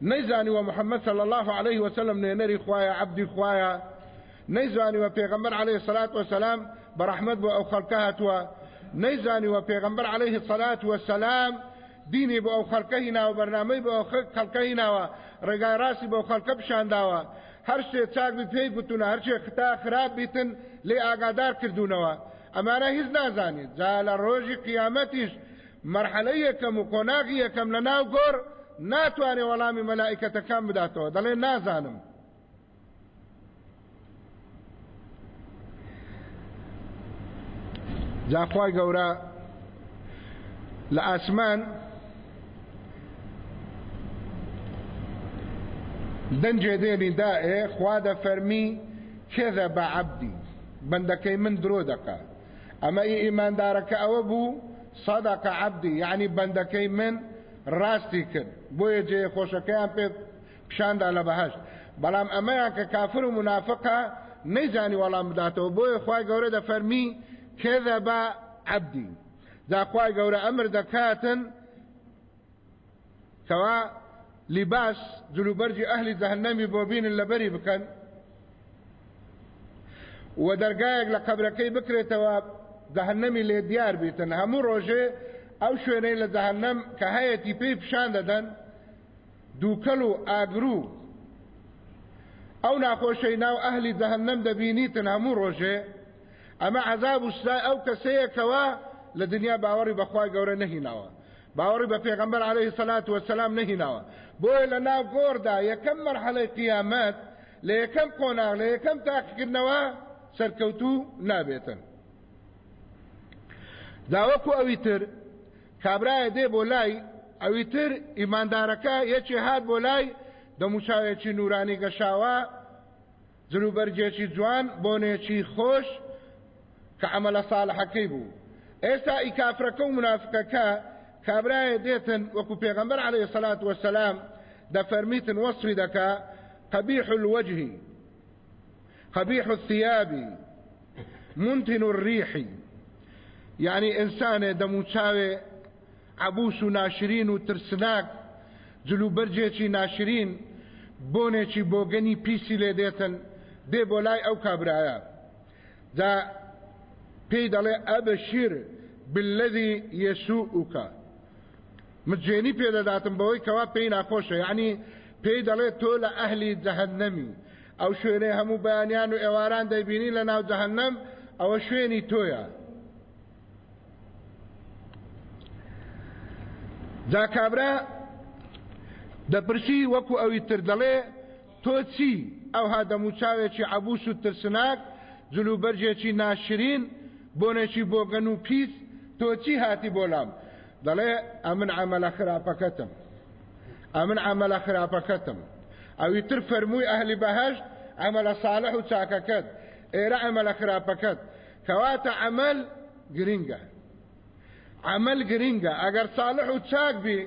نەیزانی وە محەممەد صلى الله عليه وسلم نێنەری خوایە عبدی خوایە. نەیزانی وە پێغمبەر عليه سلات وسلام بەڕحمەت بۆ ئەو خەڵکە هاتووە. پێغمبەر عليه سلات وسلام دینی بۆ ئەو خەڵکە هیناوە بەرنامەی بۆ خەڵکە هیناوە. ڕێگای ڕاستی بۆ خەڵکە پیشانداوە هەر شتێ چاک پێی بتونە هەرچێ ختا خراپ بیتن لێ ئاگادار کردوونەوە. ئەمانە هیچ نازانیت. جا لە ڕۆژی قیامەتیش مرحلەی یەکەم و کۆناغی یەکەم لە ناو گۆڕ ناتوانێ وەڵامی مەلائکەتەکان بداتەوە. دەڵێ نازانم. جاخوای گەورە لە ئاسمان دەنجێ دێنی دائێ خوا دەفەرمی کێدە بە عەبدی؟ بەندەکەی من درۆ دەکات ئەمە ئیماندارەکە ئەوە بوو سەدەکە عەبدی یعنی بەندەکەی من ڕاستی کرد. بۆیە جێ خۆشەکەیان پێ پیشاندا لە بەهشت. بەڵام ئەمەیان کە کافر و منافقە نەیزانی وەڵام بداتەوە. بۆیە خی گەورە دەفەرمی کێدە بە عەبدی. داخوای گەورە ئەمر دەکاتن کەوا لیباس جلوبەرجی ئەهلی جەهنەمی بۆ بینن لەبەری بکەن و دەرگایەک لە قەبرەکەی بکرێتەوە جەهنەمی لێ دیار بیتن هەموو ڕۆژێ ئەو شوێنەی لە جەهنەم کە هەیەی پێی پیشان دەدەن دووکەل و ئاگرو ئەو ناخۆشەی ناو ئەهلی جەهنەم دەبینیتن هەموو ڕۆژێ ئەمە عذاب و سزای ئەو کەسەیەکەوە لە دنیا باوەڕی بەخوای گەورە نەهیناوە باوەڕی بە پێغمبەر عليه سلات وسلام نەهیناوە. بۆیە لە ناو گۆردا یەکەم مەرحەلەی قیامەت لە یەکەم قۆناغ لە یەکەم تاقیکردنەوە سەرکەوتوو نابێتن. داوەکو ئەوی تر کابرایە دێ بۆ لای ئەوی تر ئیماندارەکە یەکی هات بۆ لای دەموچاوێکی نورانی گەشاوە جلوبەرجێکی جوان بۆنێکی خۆش کە عملە ساڵحەکەی بوو. ئێستا ئیکافرەکە و منافقەکە کابرایە دێتن وەکو پێغەمبەر عليه الصلاة والسلام دەفەرمیتن وەصفی دەکا قبيح الوجه قبيح الثياب منتن الريح. يعني إنسان دموچاوي عبوس و ناشرین و ترسناک جلو بۆنێکی بۆگەنی پیسی لێ دێتن دێ بۆ لای ئەو کابرایە دا دەڵێ ئەبەشیر بالذي يسوءك. مجێنی پێدەداتم بەوەی کەوا پێی ناخۆشە. یعنی پێی دەڵێت تۆ لە ئەهلی جەهنەمی. ئەو شوێنەی هەموو بەیانیان و ئێواران دەیبینی لە ناو جەهنەم ئەوە شوێنی تۆیە. جا کابرا دەپرسی وەکو ئەوی تر دەڵێ تۆ چی؟ ئەو ها دەموچاوێکی عبوس و ترسناک جلوبەرجێکی ناشرین بۆنێکی بۆگەن و پیس تۆ چی هاتی بۆلام؟ دەڵێ ئەمن عملە خراپەکەتم ئەمن عملە خراپەکەتم ئەوی تر فەرمووی ئەهلی بەهشت عملە صالح و چاکەکەت ئێرە عملە خراپەکەت کەواتە عمل گرینگە عمل گرینگە ئەگەر صالح و چاک بی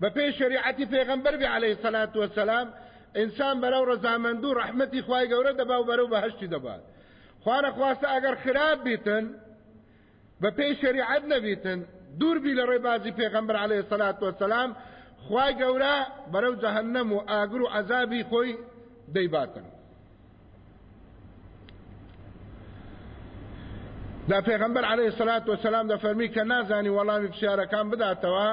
بە پێی شریعەتی پێغەمبەر بی عليه الصلاة والسلام ئینسان بەرەو ڕزامەند و ڕەحمەتی خوای گەورە دەبا و بەرەو بەهشتی دەبات خوانە خواستە ئەگەر خراپ بیتن بە پێی شریعەت نەبیتن دوور بی لە ڕێبازی پێغەمبەر عليه الصلاة والسلام خوای گەورە بەرەو جەهەنەم و ئاگر و عەزابی خۆی دەیباتن. دا پێغمبەر عليه الصلاة والسلام دەفەرمی کە نازانی وەڵامی پرسیارەکان بداتەوە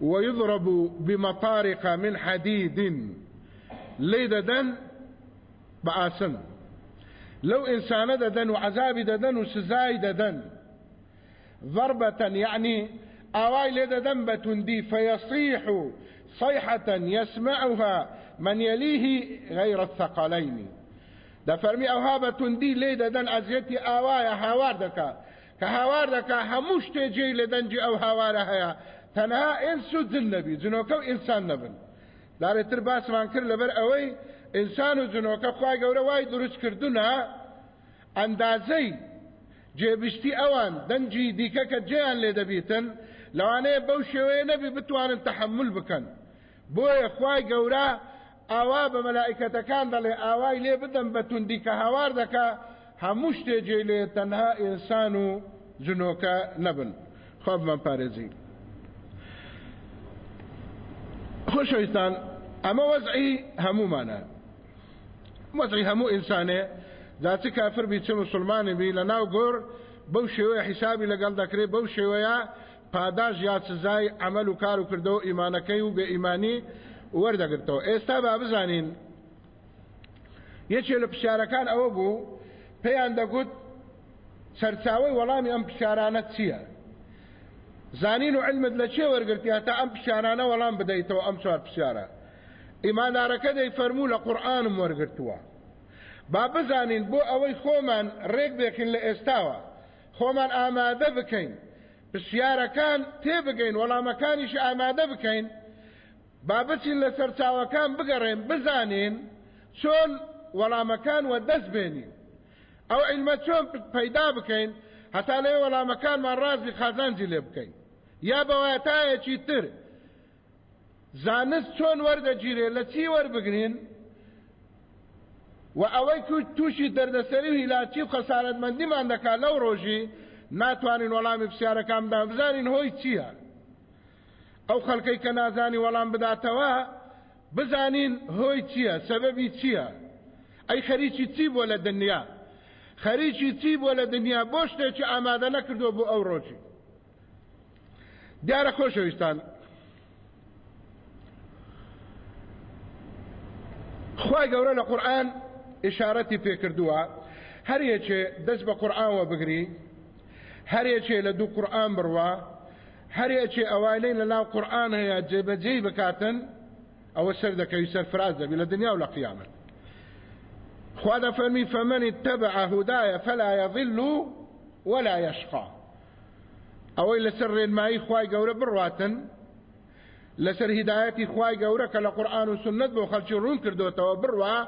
ويضرب بمطارق من حديد. لي ددن بآسن لو إنسان ددن وعذاب ددن وسزاي ددن ضربة يعني آواي لي ددن بتندي فيصيح صيحة يسمعها من يليه غير الثقلين. دا فەرمی ئەوها بە توندی لێ دەدەن ئەزیەتی ئاوایە هاوار دەکا کە هاوار دەکا هەموو شتێجێ لە دەنجی ئەو هاوارە هەیە تەنها ئینس و جن نەبی جنۆکە و ئینسان نەبن دارێتتر باسمان کرد لەبەر ئەوەی ئینسان و جنۆکە خخوای گەورە وای دروست کردوونە ئەندازەی جێبشتی ئەوان دەنجی دیکە کە جێیان لێ دەبیتن لەوانەیە بەو شێوەیە نەبی بتوانن تحمل بکەن. بۆیە خی گەورە ئاوا بە مەلائکەتەکان دەڵێ ئاوای لێ بدەم بە توندی کە هاوار دەکا هەموو شتێجێ لێ تەنها ئینسان و جنۆکە نەبن. خۆ بمان پارێزی. خۆشەویستان ئەمە وەزعی جاچی کافر بی چه مسلمانی بی لە ناو گۆر بەو شێوەیە حیسابی لەگەڵ دەکرێت بەو شێوەیە پاداش یا سزای عمل و کار و کردەوە ئیمانەکەی و بێ ئیمانی وەردەگرتەوە ئێستا با بزانین یەکێ لە پرسیارەکان ئەوە بوو پێیان دەگوت سەرچاوی وەڵامی ئەم پرسیارانە چییە زانین و علمت لە چێ وەرگرتی هەتا ئەم پرسیارانە وەڵام بدەیتەوە ئەم چوار پرسیارە ئیماندارەکە دەی فەرموو لە قورآنم وەرگرتووە با بزانین بۆ ئەوەی خۆمان ڕێک بێکن لە ئێستاوە. خۆمان ئامادە بکەین. پرسیارەکان تێبگەین وەڵامەکانیش ئامادە بکەین. با بچین لە سەرچاوەکان بگەڕێن بزانین چۆن وەڵامەکان وە دەست بێنین. ئەو عیلمە چۆن پەیدا بکەین هەتا لێ وەڵامەکانمان ڕازی خازانجی لێ بکەین. یا بەوایەتایەکی تر زانست چۆن وەردەگیرێ لە چی وەربگرین؟ و ئەوەی تووشی دەردەسەری و هیلاچی و خەسارەتمەندیمان دەکات لەو ڕۆژی ناتوانین وەڵامی پرسیارەکاندا بزانین هۆی چییە؟ ئەو خەڵکەی کە نازانی وەڵام بداتەوە بزانین هۆی چییە؟ سەبەبی چییە؟ ئەی خەریکی چی بۆ لە دنیا؟ خەریکی چی بۆ لە دنیا؟ بۆ شتێکی ئامادە نەکردو بۆ ئەو ڕۆژی. دیارە خۆشەویستان خی گەورە لە قورآن ئشارەتی پێکردووە هەرێکێ دەست بە قورآانوە بگری. هەرێکێ لە دوو قورآان بڕوە هەرێکێ ئەوانەی لە ناو قورآان هەیە جێبەجێی بکاتن ئەوە سەر دەکەوی سەرفراز دەبی لە دنیا و لە قیامەت خوادا فەرمی فەمەنی تەبع هودایە فلا يضل ولا يشقى. ئەوەی لەسەر ڕێنمایی خوای گەورە بڕواتن لەسەر هدایەتی خوای گەورە کە لە قورآن و سنت بۆ خەلکی ڕوون کردوێتەوە بڕوا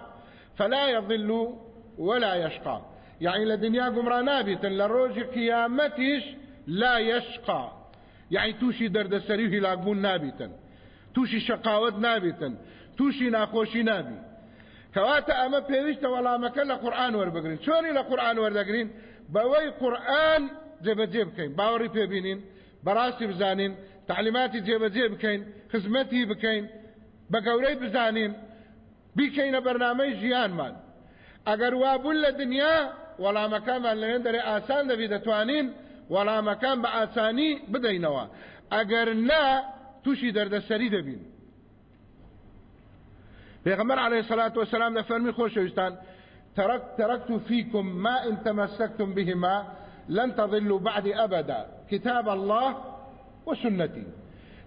فلا يضل ولا يشقى. يعني لدنيا قمرا لە ڕۆژی قیامەتیش لا يشقى. يعني تووشی دەردەسەری و هیلاک بوون نابیتن تووشی شەقاوەت نابیتن تووشی ناخۆشی نابی. کەواتە ئەمە پێویستە وەڵامەکە لە قورآن وەربگرین چۆنی لە قورآن وەردەگرین بەوەی قورآن جێبەجێ بکەین باوەڕی پێبینین بەڕاستی بزانین تعلیماتی جێبەجێ بکەین خزمەتی بکەین بە گەورەی بزانین. بیکەینە بەرنامەی ژیانمان. ئەگەر وابوون لە دنیا وەڵامەکانمان لەێن دەرێ ئاسان دەبی دەتوانین وەڵامەکان بە ئاسانی بدەینەوە. ئەگەر نا تووشی دەردەسەری دەبین. پێغمبەر عليه الصلاة والسلام لفرمي خۆشەویستان ترك تركت فيكم ما إن تمسكتم بهما لن تضلوا بعد أبدا. كتاب الله وسنتي.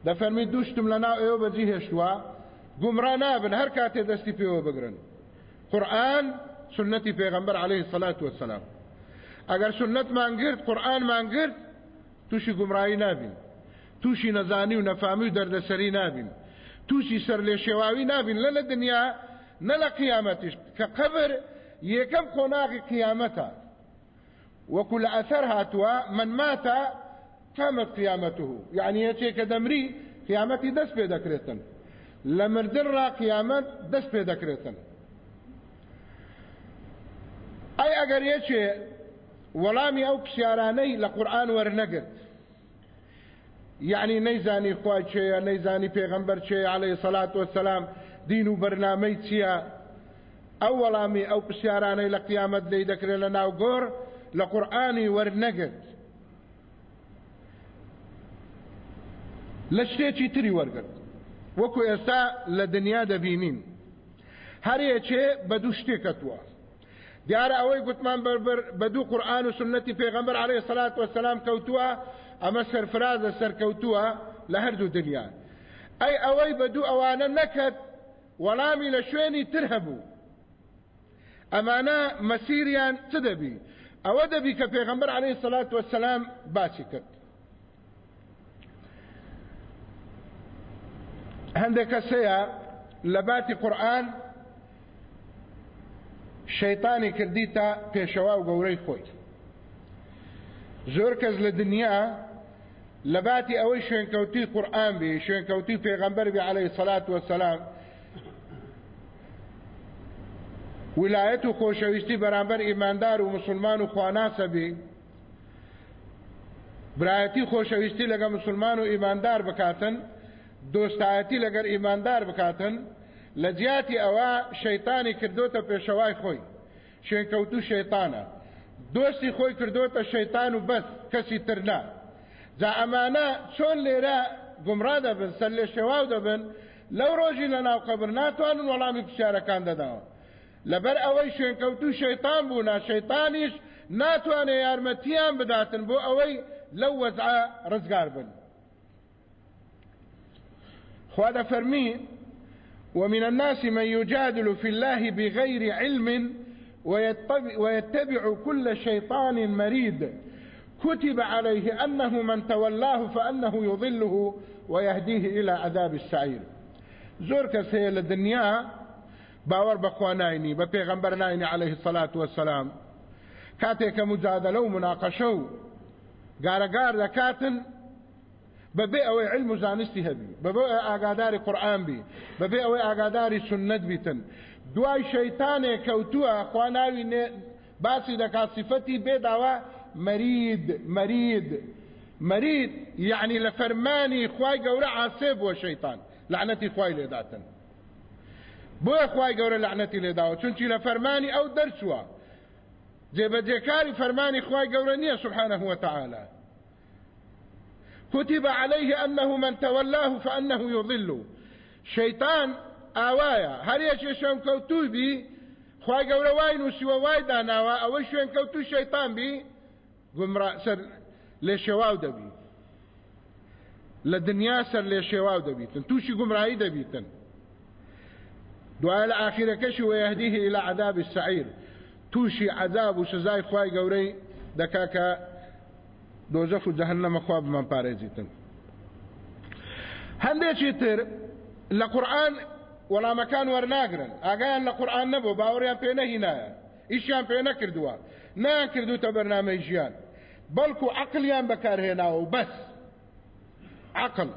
دفرمي دوشتم لنا ايو بجيه اشتوا گمرا نابن هر کاته دستی پیو بگرن. قورآن سنتی پێغەمبەر علیه الصلاة والسلام. ئەگەر سنتمان گرت قورآنمان گرت تووشی گومڕایی نابین تووشی نەزانی و نەفامی و دەردەسەری نابین تووشی سەر لێشێواوی نابین لە لە دنیا نە لە قیامەتیش کە قبر یەکەم قۆناغی قیامەتە وەکو لە من مات قامت قيامته یعنی یەکێکە دەمری قیامەتی دەست پێ دەکرێتن لە مردن ڕا قیامەت دەست پێ دەکرێتن. ئەی ئەگەر یەکێ وەڵامی ئەو پرسیارانەی لە قورآن وەرنەگرت. یعنی نەیزانی خوای چێە نەیزانی پێغەمبەر چێ عليه سەلات وسلام دین و بەرنامەی چییە؟ ئەو وەڵامی ئەو پرسیارانەی لە قیامەت لی دەکرێت لە ناو گۆر لە قورآانی وەرنەگرت. لە شتێکی تری وەرگرت. وەکو ئێستا لە دنیا دەبینین. هەرێکێ بە دوو شتێکەتووە دیارە ئەوەی گوتمان بە دوو قورآن و سنەتی پێغەمبەر عليه سەلات وسلام کەوتووە ئەمە سەرفرازە سەرکەوتووە لە هەردوو دنیا. ئەی ئەوەی بە دوو ئەوانە نەکەت وەڵامی لە شوێنی تر هەبوو. ئەمانە مەسیریان چ دەبی؟ ئەوە دەبی کە پێغەمبەر عليه سەلات وسلام باسی کرد. هندك السيا لباتي قرآن شيطاني كرديتا بيشوا وقوري خوي زور كز لدنيا لباتي اوي شنكوتي قرآن بي شنكوتي پیغمبر بي عليه الصلاة والسلام ولایت و خوشویستی برانبر ایماندار و مسلمان و خواناسه بی برایەتی خۆشویستی لەگەر مسلمان و ئیماندار بکاتن دۆستایەتی لەگەر ئیماندار بکاتن لە جیاتی ئەوە شەیتانی کردوتە پێشەوای خۆی. شوێنکەوتو شەیتانە. دۆستی خۆی کردوتە شەیتان و بەس کەسی ترنا جا ئەمانە چۆن لێرە گمڕا دەبن سەر لێ شێواو دەبن لەو ڕۆژی لە ناو قەبر ناتوانن وەڵامی پرسیارەکان دەداوە لەبەر ئەوەی شوێنکەوتو شەیتان بوو ناشەیتانیش ناتوانێت یارمەتیان بداتن بۆ ئەوەی لەو وەزع ڕزگار بن. خوا دەفەرمی ومن الناس من يجادل في الله بغير علم ويتبع, كل شيطان مريد. كتب عليه أنه من تولاه فأنه يضله ويهديه إلى عذاب السعير. زور كسي للدنيا باوەڕ بە پێغەمبەر ناینی عليه الصلاة والسلام. کاتێک موجادەلە و موناقەشە قارقار دەکاتن بەبێ ئەوەی علم و زانستی هەبی بەبێ ئاگاداری قورآن بی بەبێ ئەوەی ئاگاداری سنت بیتن دوای شەیتانێک کەوتووە خوا ناوی باسی سیفەتی بێداوە مرید مرید مرید. یعنی لە فەرمانی خوای گەورە عاسێ بووە شەیتان لعنەتی خوای بۆیە خوای گەورە لعنەتی لێداوە چونکی لە فەرمانی ئەو دەرچووە جێبەجێکاری فەرمانی خوای گەورە نییە سبحانه وتعالى كتب عليه أنه من تولاه فأنه يضل شيطان ئاوایە هەرێکی شوێن کەوتوی بی خی گەورە وای نووسیوە وای داناوە ئەوەی شوێن کەوتو شەیتان گمرا سەر لێ شێواو دەبی. لە دنیا سەر لێ شێواو دەبیتن. تووشی گومڕایی دەبیتن. دوای لە ئاخیرەکەشی وەهدیه إلى عذاب السعير. تووشی عذاب و سزای خی دەکا دۆزەف و جەهنەمە خوا بمان پارێزیتن هەندێکی تر لە قورآن وەڵامەکان وەرناگرن ئاگایان لە قورآن نەبوو باوەڕیان پێ نەهینایە ئیشیان پێ نان کردوتە بەرنامەی ژیان بەڵکو عقلیان بەکارهێناوە و بەس عقل.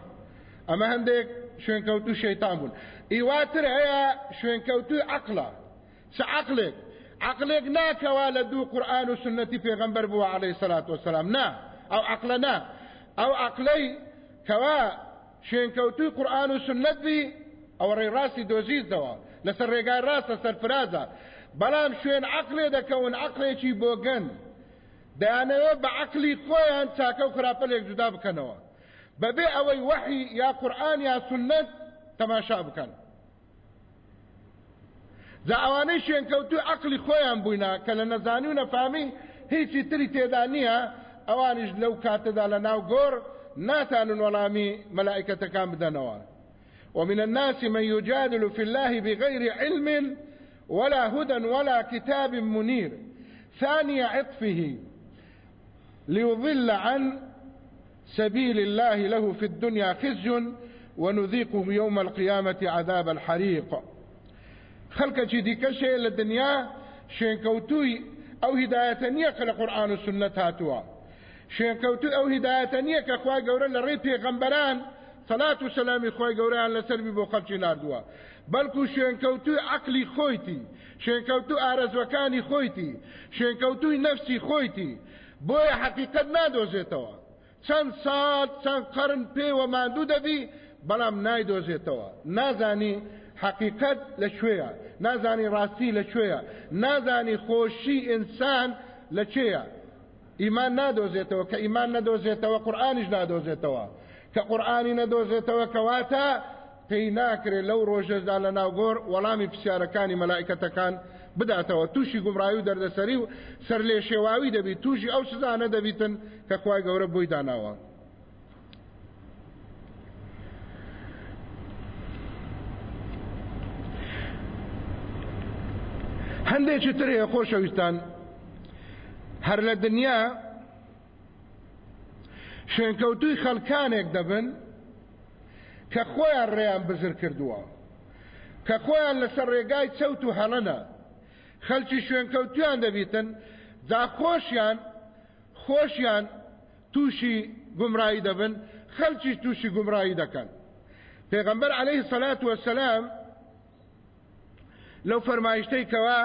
ئەمە هەندێک شوێنکەوتو شەیتان بوون ئیواتر هەیە شوێنکەوتوی عقلە س عقلێک عقلێک ناکەوا لە دوو قورآن و سنەتی پێغەمبەر بووە عليه الصلاة والسلام نا ئەو عقلە ئەو عقلەی کەوا شوێنکەوتوی قورآن و سنت بی ئەو ڕێڕاستی دۆزیزەوە لەسەر ڕێگای ڕاستە سەرفرازە. بەڵام شوێن عقلێ دەکەون عقلێکی بۆگەن. دەیانەوە بە عقلی خۆیان چاکە و خراپەلێک جودا بکەنەوە. بەبێ ئەوەی وحی یا قورآن یا سنت تەماشا بکەن. جا ئەوانەی شوێنکەوتوی عقلی خۆیان بووینە کە لە نەزانی و نەفامی هیچی تری تێدا نییە ئەوانیش لەو کاتەدا لە ناو گۆڕ ناتانن وەڵامی مەلائکەتەکان بدەنەوە. ومن الناس من يجادل في الله بغير علم ولا هدى ولا كتاب منير. ثاني عطفه ليضل عن سبيل الله له في الدنيا خزي ونذيقه يوم القيامة عذاب الحريق. خلق جدي كشي للدنيا شين كوتوي أو هداية نيك لقرآن والسنة هاتوا. شين كوتوي او هداية نيك اخوة قورا لريبي غنبران سەلات و سەلامی خۆی گەوریان لەسەربی بۆ خەلکی نردووە. بەڵکو شوێنکەوتوی عقلی خۆیتی شوێنکەوتو ئارەزوەکانی خۆیتی شوێنکەوتوی نەفسی خۆیتی بۆیە حقیقت نادۆزێتەوە. چەند ساڵ چەند قەرن پێوە ماندوو دەبی بەڵام نایدۆزێتەوە. نازانی حقیقت لەکوێیە نازانی ڕاستی لەکوێیە نازانی خۆشی ئینسان لەکوێیە ئیمان نادۆزێتەوە کە ئیمان نەدۆزێتەوە قورآانیش نادۆزێتەوە. کە قورآانی نەدۆزێتەوە کەواتە پێی ناکرێت لەو ڕۆژەدا لە ناوگۆر وەڵامی پرسیارەکانی مەلایکەتەکان بداتەوە. تووشی گومڕاوی و دەردەسەری و سەر لێ شێواوی دەبیت تووشی ئەو سزانە دەبیتن کە خوای گەورە بۆی داناوە. هەندێکی تر هەیە خۆشەویستان. هەر لە دنیا شوێنکەوتوی خەلکانێک دەبن کە خۆیان ڕێیان بزر کردووە. کە خۆیان لەسەر ڕێگای چەوت و هەڵەنە خەلکی شوێنکەوتیان دەبیتن جا خۆشیان خۆشیان تووشی گومڕایی دەبن خەلکی تووشی گومڕایی دەکەن. پێغەمبەر عليه سەلات وەسەلام لەو فەرمایشتەی کەوا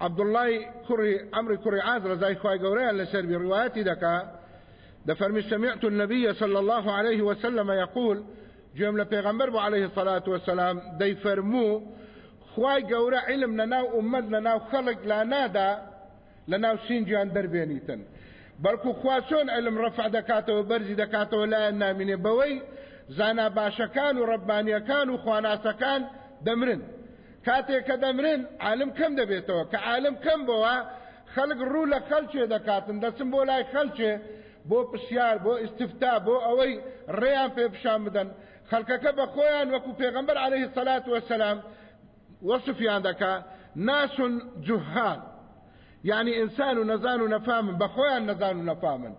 عبدالله کوڕی ئەمری کوڕی عاز ڕزای خوای گەورەیان لەسەر ڕواەتی دەکات دفرمي سمعت النبي صلى الله عليه وسلم يقول گوێم لە پێغەمبەر بۆ عليه سەلات وسلام دەیفەرموو خوای گەورە علم لە ناو ئومەد لە ناو خەڵک لا نادا لە ناو سینجیان دەربێنیتن بەڵکو خوا چۆن علم ڕەفع دەکاتەوە بەرزی دەکاتەوە لایەن نامینێ بەوەی زانا باشەکان و ڕەبانیەکان و خواناسەکان دەمرن کاتێک کە دەمرن عالم کەم دەبێتەوە. کە عالم کەم بەوە خەڵک ڕوو لە خەلچێ دەکاتن دەچم بۆ لای خەلچێ بۆ پرسیار بۆ ئستفتا بۆ ئەوەی ڕێیان پێ پیشان بدەن. خەڵکەکە بە خۆیان وەکو پێغمبەر عليه الصلاة والسلام وصفیان دەکا. ناس جهال يعني ئینسان و نەزان و نەفامن بە خۆیان نەزان و نەفامن.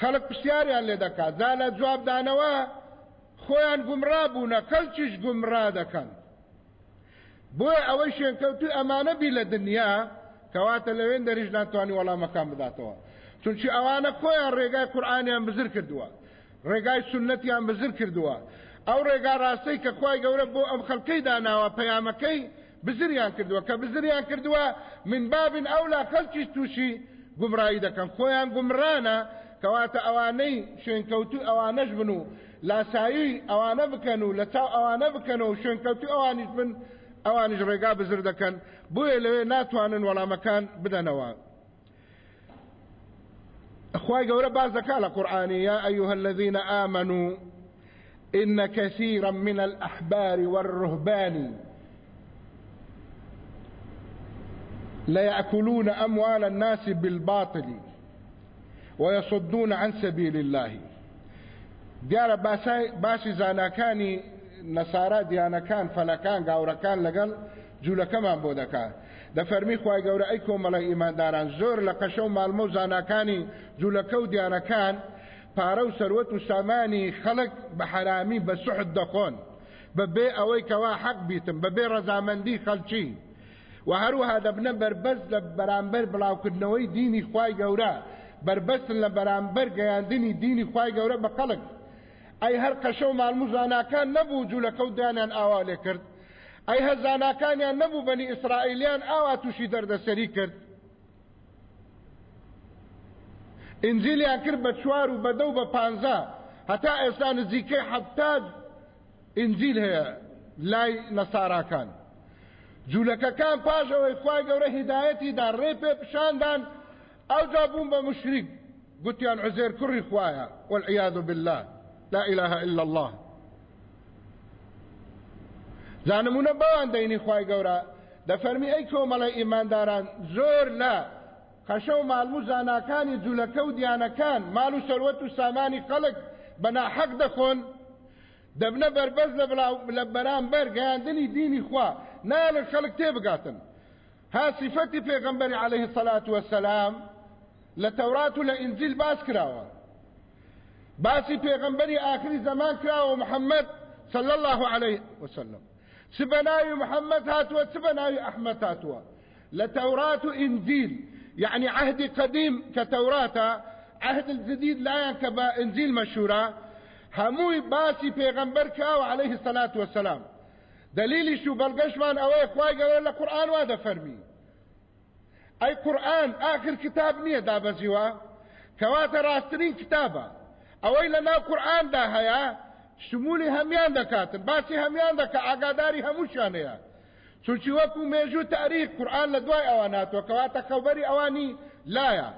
خەڵک پرسیاریان لێ دەکات جا لە جوابدانەوە خۆیان گومڕا بوونە کەلچیش گومڕا دەکەن. بۆیە ئەوەی شوێنکەوتو ئەمانە بی لە دنیا کەواتە لەوێن دەریژ ناتوانانی وەڵامەکان بداتەوە. چونچی ئەوانە خۆیان ڕێگای قورآانیان بزر کردووە. ڕێگای سنەتیان بزر کردووە. ئەو ڕێگا ڕاستەی کە خی گەورە بۆ ئەم خەڵکەی داناوە پەیامەکەی بزریان کردووە. کە بزریان کردووە من بابن ئەولا خەلکیش تووشی گومڕایی دەکەن خۆیان گومڕانە کەواتە ئەوانەی شوێنکەوتو ئەوانەش بن و لاسایی ئەوانە بکەن و لە چاو ئەوانە بکەنەوە و شوێنکەوتو ئەوانیش بن. ئەوانش ڕێگا بزر دەکەن بۆیە لەوێ ناتوانن وەڵامەکان بدەنەوە. خوای گەورە باس دەکا لە یا ئەیها الذين آمنوا إن كثيرا من الأحبار والرهبان ليأكلون أموال الناس بالباطل ويصدون عن سبيل الله. دیارە باسی زاناکانی نەسارا دیانەکان فەلەکان گاورەکان لەگەڵ جوولەکەمان بۆ دەکات. دەفەرمی خی گەورە ئەی کۆمەڵی ئیمانداران زۆر لە قەشە و مالمە و زاناکانی جوولەکە و دیارەکان پارە و سەروەت و سامانی خەڵک بە حرامی بە سوحت دەخۆن. بەبێ ئەوەی کەوا حەق بیتم بەبێ ڕەزامەندی خەلچی و هەروەها دەبنە بربەست لە بەرامبەر بڵاوکردنەوەی دینی خی گەورە بربەستن لە بەرامبەر گەیاندنی دینی خی گەورە بە قەڵک ئەی هەر قەشە و مالموزاناکان نەبوو جوولەکە و دانیان ئاوا لێ کرد. ئەی هەزاناکانیان نەبوو بەنی ئیسرائیلیان ئاوا تووشی دەردەسەری کرد. ئنجیلیان کرد بە چوار و بەدە و بە پانزە هەتا ئێستا نزیکەی حەبتاج ئنجیل هەیە لای نەساراکان. جوولەکەکان پاشەوەی خوای گەورە هیدایەتیدا ڕێ پێ پیشاندان ئەوجا بوون بە مشریک گوتیان عزێر کوڕی خوایە والعیاذ بالله. لا إله إلا الله. زانمونە بەوان دەینی خی گەورە. دەفەرمی ئەی کۆمەڵی ئیمانداران زۆر لە خەشە و مالمو زاناکانی جوولەکە و دیانەکان ماڵ و سەروەت و سامانی خەڵک بەناحەق دەخۆن. دەبنە بەربەز لە بەرامبەر گەیاندنی دینی خوا. نالە خەڵک تێبگاتن ها صفەتی پێغەمبەری عليه الصلاة والسلام لە تەورات و لە باس باسی پێغەمبەری ئاخری زمان کراوە محەممەد صلى الله عليه وسلم. سبناي محمد هاتوا سبناي أحمد هاتوا لتوراة إنجيل يعني عهد قديم كتوراة عهد الجديد لا ينكبا إنجيل مشهورة. هموي باسي پیغمبر كاو عليه الصلاة والسلام. دليلي شو بلقشمان اوه اخواي قالوا قرآن وادا فرمي اي قرآن آخر كتاب نية دابزيوا كواتا راسترين كتابا اوه لنا قرآن دا هيا شمولی هەمیان دەکاتن باسی هەمیان دەکە ئاگاداری هەمووشانەیە چونچی وەکو مێژوو تاریخ قورآن لە دوای ئەوان ناتوە کەواتە خەوبەری ئەوانی لایە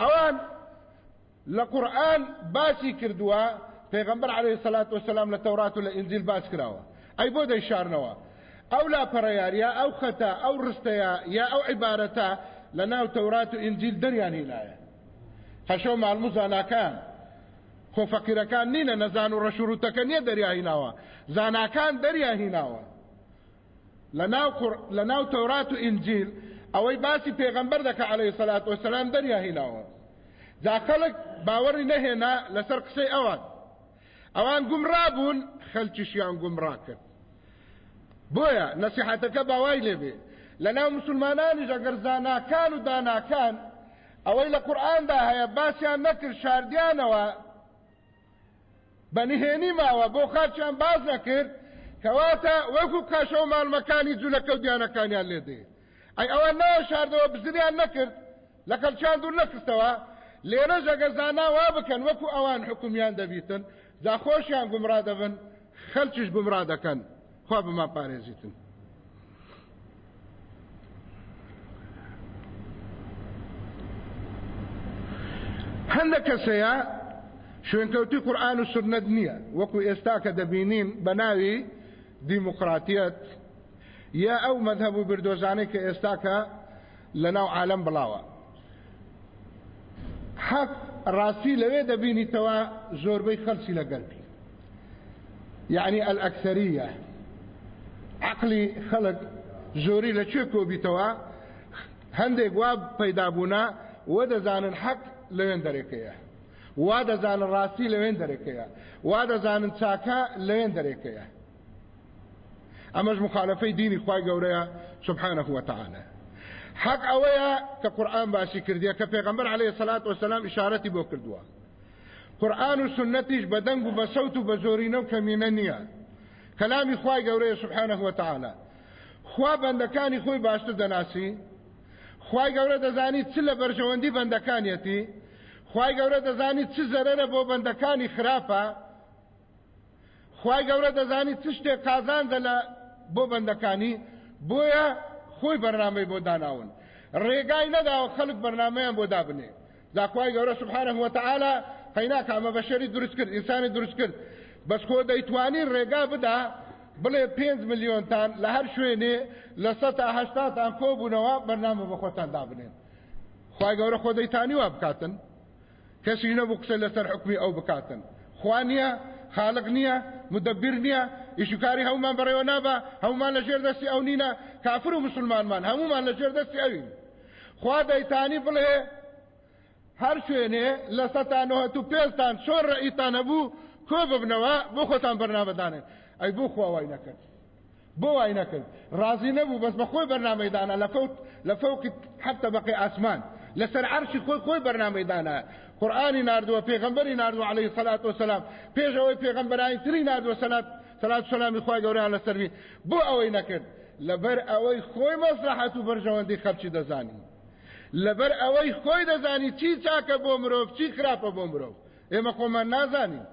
ئەوان لە قورآن باسی کردووە پێغەمبەر عليه الصلاة والسلام لە تەورات و لە ئینجیل باس کراوە ئەی بۆ دەیشارنەوە ئەو لاپەڕەیاریە ئەو خەتە ئەو ڕستەیە یا ئەو عیبارەتە لە ناو تەورات و ئینجیل دەریان هیلایە خەشە و مالموزاناکان خۆ فەقیرەکان نینە نەزان و ڕەشوروتەکە نییە دەریاهیناوە. زاناکان دەریاهیناوە. لە ناو تەورات و ئینجیل ئەوەی باسی پێغەمبەر دەکە عليه الصلاة والسلام دەریاهیناوە. جا خەڵک باوەڕی نەهێنا لەسەر قسەی ئەوان. ئەوان گومڕا بوون خەلکیشیان گومڕا کرد. بۆیە نەسیحەتەکە باوای لێبێ لە ناو مسلمانانی ئەگەر زاناکان و داناکان ئەوەی لە قورئاندا هەیە باسییان نەکرد شاردیانەوە بەنهێنی ماوە بۆ خاچیان باز نەکرد کەواتە وەکو کاشەوە ماڵمەکانی جوولەکە و دیانەکانیان لێ دێ. ئەی ئەوە ناشاردەوە بزریان نەکرد لە کەلچان دوور نەکردەوە لێرە ژەگەزانا وا بکەن وەکو ئەوان حکومیان دەبیتن جا خۆشیان گومڕا دەبن خەلکیش گومڕا دەکەن. خوا بمان پارێزیتن. هەندە کەسەیە شوێنکەوتی قورآن و سنت نییە وەکو ئێستا کە دەبینین بە ناوی دیموکراتیەت یا ئەو مەذهب و بردۆزانەی کە ئێستا کە لە ناو عالم بڵاوە حەق ڕاستی لەوێ دەبینیتەوە زۆربەی خەرچی لەگەڵبی یعنی ئەلئەکسەریە عقلی خەڵک زۆری لەکوێ کۆبیتەوە هەندێک وا پەیدابوونا وە دەزانن حەق لەوێن دەرێکەیە وا دەزانن ڕاستی لەوێن دەرێکەیە وا دەزانن چاکە لەوێن دەرێکەیە ئەمەش مخالفەی دینی خوای گەورەیە سبحانه وتعالى حق ئەوەیە کە قورآن باسی کردیە کە پێغەمبەر عليه الصلاة والسلام ئشارەتی بۆ کردووە. قورآن و سنتیش بە دەنگ و بە سەوت و بە زۆرینە و کەمینە نییە. کەلامی خوای گەورەیە سبحانه وتعالى خوا بەندەکانی خۆی باشتر دەناسی. خوای گەورە دەزانی چ لە بەرژەوەندی بەندەکانیەتی؟ خوای گەورە دەزانی چ زەرەرە بۆ بەندەکانی خراپە؟ خوای گەورە دەزانی چ شتێک قازاندە لە بۆ بەندەکانی؟ بۆیە خۆی بەرنامەی بۆ داناون. ڕێگای نەداوە خەڵک بەرنمەیان بۆ دابنێ. داخوای گەورە سبحانه وتعالى قەینا کامە بەشەری دروست کرد ئینسانی دروست کرد. بەس خۆ دەیتوانی ڕێگا بدا بڵێ پێنج میلیۆنتان لە هەر شوێنێ لە سە تا هەشتاتان کۆبوونەوە بەرنامە بە خۆتان دابنێن. خی گەورە خۆ دەیتانی وا بکاتن؟ کەسی نەبوو قسە لەسەر حکمی ئەو بکاتن. خوانیە خالق نییە مدبر نییە ئیشکاری هەومان بەڕێوە نابە هەومان لە ژێر دەستی ئەو نینە کافر و مسلمانمان هەمومان لە ژێر دەستی ئەوین. خوا دەیتانی بڵێ هەر شوێنێ لە سەتانەوە و پێستان چۆن ڕئیتان هەبوو کۆ ببنەوە؟ بۆ خۆتان بەرنامەدانێن ئەی بۆ خوا وای نەکرد. بۆ وای نەکرد. ڕازی نەبوو بەس بە خۆی بەرنامەدانە لە فەوت لە فەوقی حتى بەقی ئاسمان. لەسەر عرشی خۆی خۆی بەرنامەدانە قورآانی نردووە پێغمبەری نردووە عليه سلات وسلام پێشەوەی پێغمبەرانی تری نردووە سەلات سلات سلامی خۆی گەوریان لەسەروی بۆ ئەوەی نەکرد لەبەر ئەوەی خۆی مەسلحەت و بەرژەوەندی خەرچی دەزانی. لەبەر ئەوەی خۆی دەزانی چی چاکە بۆ مرۆڤ چی خراپە بۆ مرۆڤ. ئێمە خۆمان نازانین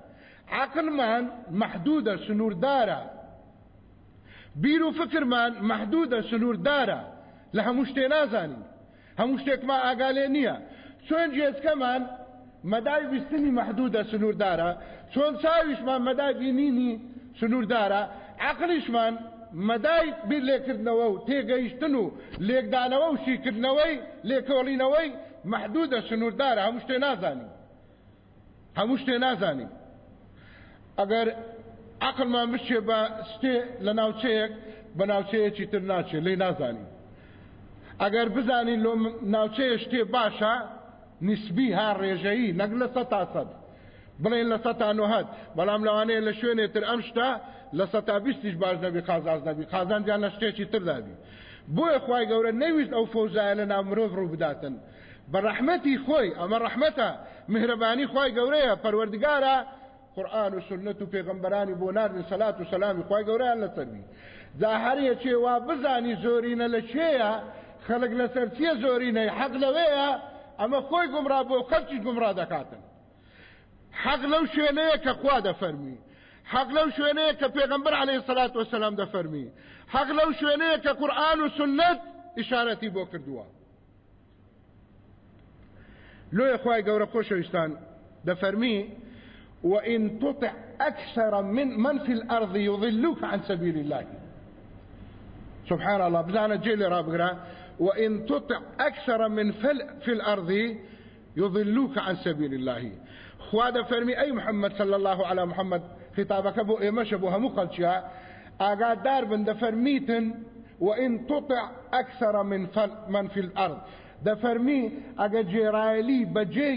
عقلمان محدودە سنووردارە. بیر و فکرمان محدودە سنووردارە. لە هەموو شتێ نازانین. هەموو شتێکمان ئاگالێ نییە. چۆن جێزکەمان مەدای ویستنی محدودە سنووردارە چۆن چاویشمان مەدای بینینی سنووردارە عقلیشمان مەدای بیر لێکردنەوە و تێگەیشتن و لێکدانەوە و شیکردنەوەی لێکۆڵینەوەی محدودە سنووردارە. هەموو شتێ نازانین. هەموو شتێ نازانین. ئەگەر عقلمان بچێ بە شتێ لە ناوچەیەک بە ناوچەیەکی تر ناچێت لی نازانین. ئەگەر بزانین لۆ ناوچەیە شتێ باشە نسبی ها ڕێژەیی نەک لە سە تا سەد. بڵێن لە سە تا نوهەت بەڵام لەوانەیە لە شوێنێتر ئەم شتا لە سە تا بیستیش باش نەبی قازاز نەبی قازانجان لە شتێکی تردابی بۆیە خی گەورە نەویست ئەو فۆزایە لە ناو مرۆڤ ڕوو بداتن. بە ڕەحمەتی خۆی ئەمە ڕەحمەتە مهرەبانی خی گەورەیە پەروەردگارە قورآن و سنت و پێغمبەرانی بۆ ناردن سەلات و سەلامی خی گەوریان لە سەروی دا هەریە چێوا بزانی زۆرینە لە چێە خەڵک لەسەر چیە زۆرینەی حەق لەوەیە؟ ئەمە خۆی گمڕا بۆ خەرچی گمڕا دەکاتن. حەق لەو شوێنەیە کە خوا دەفەرمی حەق لەو شوێنەیە کە پێغمبەر عليه سەلات وسلام دەفەرمی حەق لەو شوێنەیە کە قورآن و سنت ئشارەتی بۆ کردووە. لۆیە خوای گەورە خۆشەویستان دەفەرمی وإن تطع أكثر من من في الأرض يضلوك عن سبيل الله. سبحان الله بزانا جيلي رابقرا وإن تطع أكثر من في الأرض يضلوك عن سبيل الله. خواد فرمي أي محمد صلى الله على محمد؟ خطابك بو إيمش بو همو قلشا آقاد دار بند فرميتن وإن تطع أكثر من من في الأرض. ئەگە جێرایلی بەجێ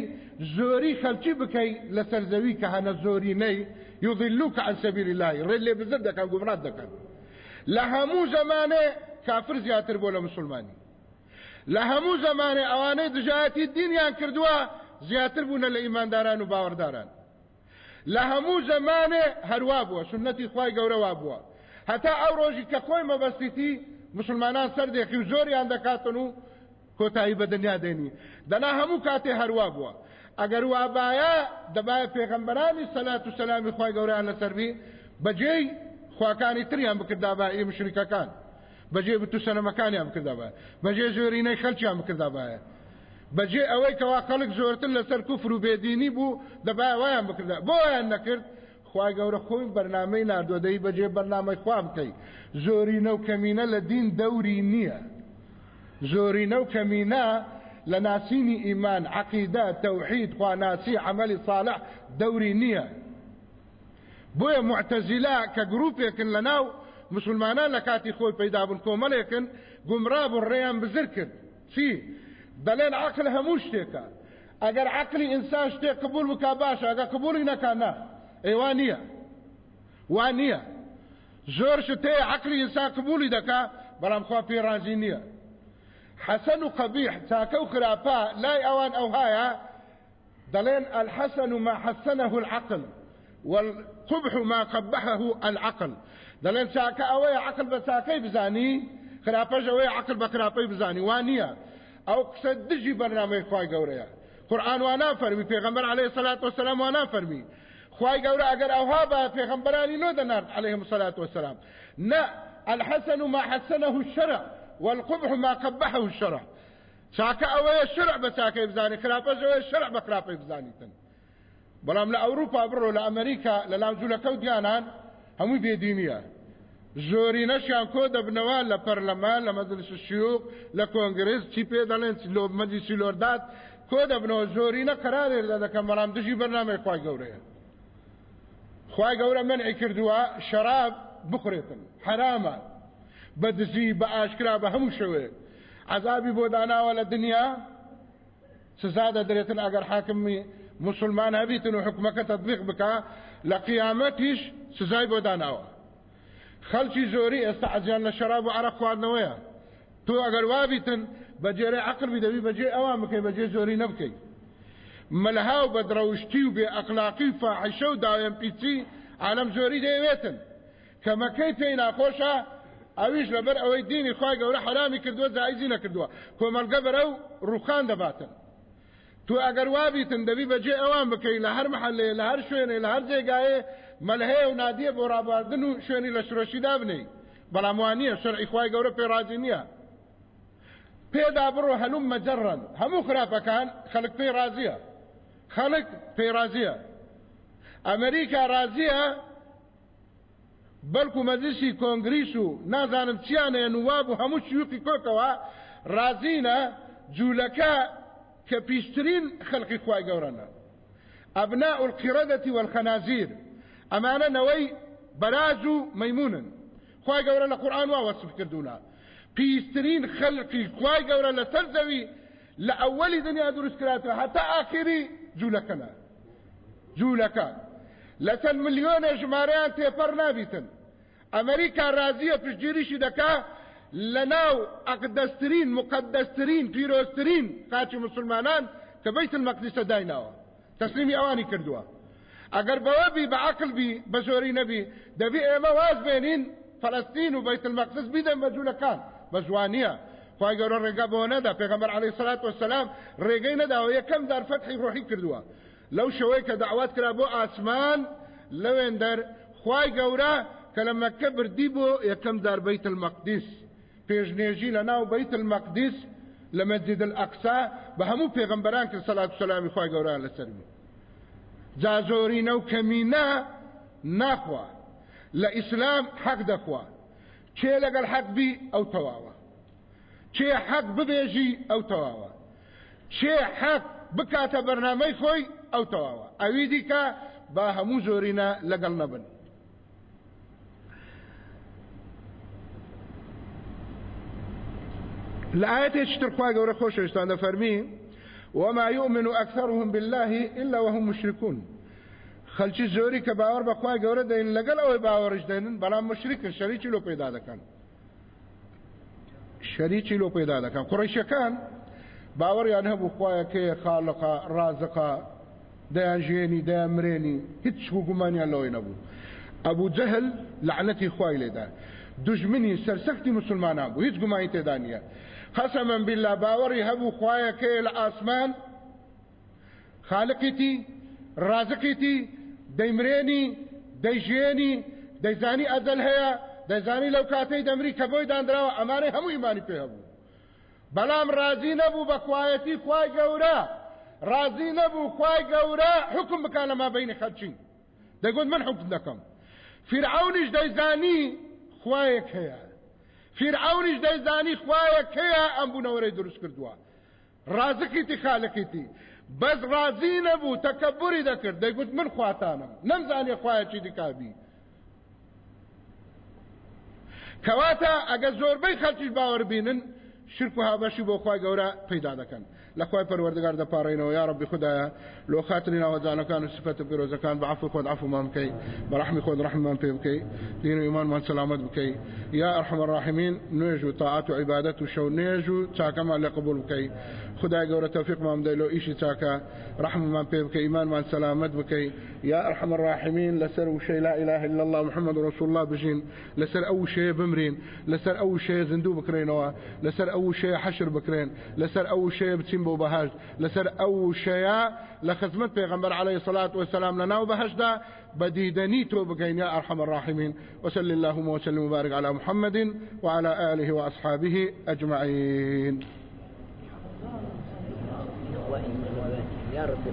زۆری خەلکی بکەی لەسەر زەوی کە هەنە زۆرینەی یضلوک عن سبیل الله. ڕێ لێ بزر دەکەن گومڕات دەکەن لە هەموو زەمانێ کافر زیاتر بۆ لە هەموو زەمانێ ئەوانەی دژایەتی دینیان کردووە زیاتر بوونە لە ئیمانداران و باوەڕداران. لە هەموو زەمانێ هەروە بووە سنەتی خی گەورەوا بووە. هەتا ئەو ڕۆژی کە خۆی مەبەستیتی مسلمانان سەردێکی زۆریان دەکاتن و کۆتایی بە دنیا دێنی. دەنا هەموو کاتێ هەروە بووە. ئەگەر وابایە دەبایە پێغەمبەرانی سەلات و سەلامی خی گەوریان لەسەروی بەجێی خواکانی تریان بکردابە مشریکەکان بەجێ بتو سەنەمەکانیان بکردابە بەجێ زۆرینەی خەلچیان بکردابایە بەجێ ئەوەی کەوا خەڵک زۆرتر لەسەر کوفر و بێدینی بوو دەبای وایان بکردا. بۆیان نەکرد خی گەورە خۆی بەرنمەی نردۆدەی بەجێ بەرنامەی خوا بکەیت زۆرینە و کەمینە لە دین دەوری نییە. زۆرینە و کەمینە لە ناسینی ئیمان عقیدە تەوحید خواناسی عملی صالح دەوری نییە. بۆیە معتەزیلا کە گرروپێکن لە مسلمانان لە کاتی خۆی پەیدابوون کۆمەڵێکن گومڕا بوو ڕێیان بزر کرد چی دەڵێن عقل هەموو شتێکە ئەگەر عقلی قبول بک باشە ئەگە قبولی نەکانە ئەیوان نییە وان نییە زۆر شتەیە عقلی ئینسان قبولی دەکا بەڵام خوا پێڕازی نییە حسن و قبيح تاكو خرافا لا اوان أو هايا. دلين الحسن ما حسنه العقل والقبح ما قبحه العقل. دلين تاكا اوي عقل بتاكي بزاني خرافة جوي عقل بخرافة بزاني. وانيه أو قصد دجي برنامج خوای گوریا قرآن وأنا فرمی پیغمبر علیه الصلاة والسلام وأنا فرمی خوای گورا اگر اوها با پیغمبرانی نو دنار علیهم الصلاة والسلام. نا الحسن ما حسنه الشرع والقبح ما قبحه الشرع. شاكا اوه الشرع بساكا بزاني خلافة جوه الشرع بخلافة بزاني تن. بلام لأوروبا برو لأمريكا للاوزولكو ديانان. همو بيدينيه زۆری نەشیان کۆ دەبنەوە لە پەرلەمان لە مەجلس شیوخ لە کۆنگرس چی پێ دەڵێن لۆ مەجلیسی لۆردات کۆ دەبنەوە؟ زۆری نە قرارێ دەکەم بەڵام دژی بەرنامەی خوای گەورەیە. خوای گەورە منعی کردووە شەراب بخورێتن حرامە. بە دزی بە ئاشکرا بە هەموو شەوێ. عذابی بۆ داناوە لە دنیا سزا دەدرێتن ئەگەر حاکمی مسلمان هەبیتن و حکومەکە تطبیق بکە لە قیامەتیش سزای بۆ داناوە. خەڵکی زۆری ئێستا ئەجیان لە شەراب و عرق خواردنەوەیە. تۆ ئەگەر وابیتن بەجێرە عقل بیدەوی بەجێ ئەوان بکەی بەجێ زۆری نەبکەی. مەلهاو بە درەوشتی و بێ ئەقلاقی فاحشە و داوێن پیچی عالم زۆری دەیەوێتن. کە مەکەی پێی ناخۆشە ئەویش لەبەر ئەوەی دینی خی گەورە حرامی کردووە جایزی نەکردووە. کۆمەلگە بەرە و ڕوخان دەباتن. تو ئەگەر وابیتن دەبی بەجێ ئەوان بکەی لە هەر محلێ لە هەر شوێنێ لە هەر جێگایە مەلهەیە و نادیە بۆ ڕاباردن و شوێنی لە شرۆشیدا بنەی بەڵام وانە شەرعی خوای گەورە پێڕازی نییە پێدا بڕۆ هەلوم مەجەڕن هەموو خراپەکان خەڵک پێی رازیە خەڵک پێی رازیە ئەمریکا رازیە بەڵکو مەجلیسی کۆنگریس و نازانم چیانەیە نواب و هەموو شیوقی کۆکەوە رازینە جوولەکە کە پیشترین خەڵقی خوای گەورەنە. ئەبناء القردة والخنازير. ئەمانە نەوەی بەراز و مەمونن خی گەورە لە قورآان وا وەسف کردونا پیسترین خەلقی خی گەورە لە سەر زەوی لە ئەوەلی دنیا دروست کراتەوە هەتا ئاخری جوولەکەنە جوولەکان لەچەند ملیۆنە ژمارەیان لە ناو ئەقدەسترین مقدەسترین پیرۆسترین قاچی مسلمانان کە بەیت المەقدسە دایناوە تەسلیمی ئەوانی کردووە ئەگەر بەوە بی بە عقل بی بە زۆری نەبی دەبی ئێمە واز بێنین فلسطین و بەیت المەقدس بیدەن بە جوولەکان بە جوانیە خی گەورە ڕێگا بۆ نەدا پێغەمبەر عەلەیهی سەلات وەسەلام ڕێگەی نەداوە دار فەتحی کردووە لەو شەوەی کە دعوات کرا بۆ ئاسمان لەوێن دەر خی گەورە کە لە دار بەیت المەقدس پێشنێژی لە ناو بەیت المەقدس لە مەسجد الأقصى بە هەموو پێغەمبەران کرد سەلات و سەلامی خی گەورە لەسەرمی جازۆرینە و کەمینە ناخوا. لە ئیسلام حەق دەخوا. چێ لەگەڵ حەق بی ئەو تەواوە. چێ حەق ببێژی ئەو تەواوە. چێ حەق بکاتە بەرنامەی خۆی ئەو تەواوە. ئەوی دیکە با هەموو زۆرینە لەگەڵ نەبن. لە ئاەتێک ترخوا گەورە خۆشەویستان دەفەرمی وما يؤمن أكثرهم بالله إلا وهم مشركون. خەلکی زۆری کە باوەڕ بەخوای گەورە دەین لەگەڵ ئەوەی باوەڕش دێنن بەڵام مشریکە شەریکی لۆ پێدا دەکەن. شەریکی لۆ پێدا دەکەن. قڕیشەکان باوەڕیان هەبوو خوایەکەیە خاڵقا ڕازقا دەیان ژێنی دەیان مرێنی هیچ گومانیان لەوەی نەبوو. ئەبوو جەهل لعنەتی خوای لێدا دژمنی سەرسەختی مسلمانان بوو هیچ گومانی تێدا نیە قسما بالله خوایەکەیە لە ئاسمان خالقیتی ڕازقیتی دەیمرێنی دەیژێنی دەیزانی ئەزل هەیە دەزانی لەو کاتەی دەمری کە بۆی دانراوە ئەمانەی هەموو ئیمانی پێ هەبوو. بەڵام ڕازی نەبوو بە خوایەتی خوای گەورە. ڕازی نەبوو خوای گەورە حکم بکان لە مابینی خەلچین. دەگوت من حکم دەکەم. فرعونیش دەیزانی خوایەک هەیە. فرعونیش دەیزانی خوایەک هەیە ئەم بوونەوەرەی دروست کردووە. ڕازقیتی خالقیتی بەس ڕازی نەبوو تەکەبوری دەکرد. دەیگوت من خواتانم. نەمزانێ خوایەکی دیکابی. کەواتە ئەگە زۆربەی خەڵکیش باوەڕ بینن شرک و هابەشی بۆ خی گەورە پیدا دەکەن. لە خی پەروەردگار دەپارڕینەوە یا ڕبی خدایە لۆ خاتری ناوەجانەکان و سفەتە پیرۆزەکان بە عفو بکەی بە ڕحمی خۆت ڕحمان پێ بکەی دین و ئیمانمان سلامت بکەی یا ئەرحم الراحمین نوێژ و تاعات و عیبادەت و شەو نێژ و چاکەمان لە قبول بکەی خدای گەورە تەوفیقمان بدەی لۆ ئیشی چاکە ڕحممان پێ بکەی ئیمانمان سلامت بکەی یا ئەرحم الراحمین لەسەر وشەی لا إله إلا الله محمد رسول الله بژین لەسەر ئەو شەیە بمرین. لەسەر ئەو شەیە زندوو بکرێنەوە لەسەر ئەو شەیە حەشر بکرێن لەسەر ئەو شەیە بچین بۆ بەهشت لەسەر ئەو شەیە لە خزمەت پێغمبەر عليه الصلاة والسلام لەناو بەهشدا بديدني تو بقين يا أرحم الراحمين وسل اللهم وسلم وبارك على محمد وعلى آله وأصحابه أجمعين يا رب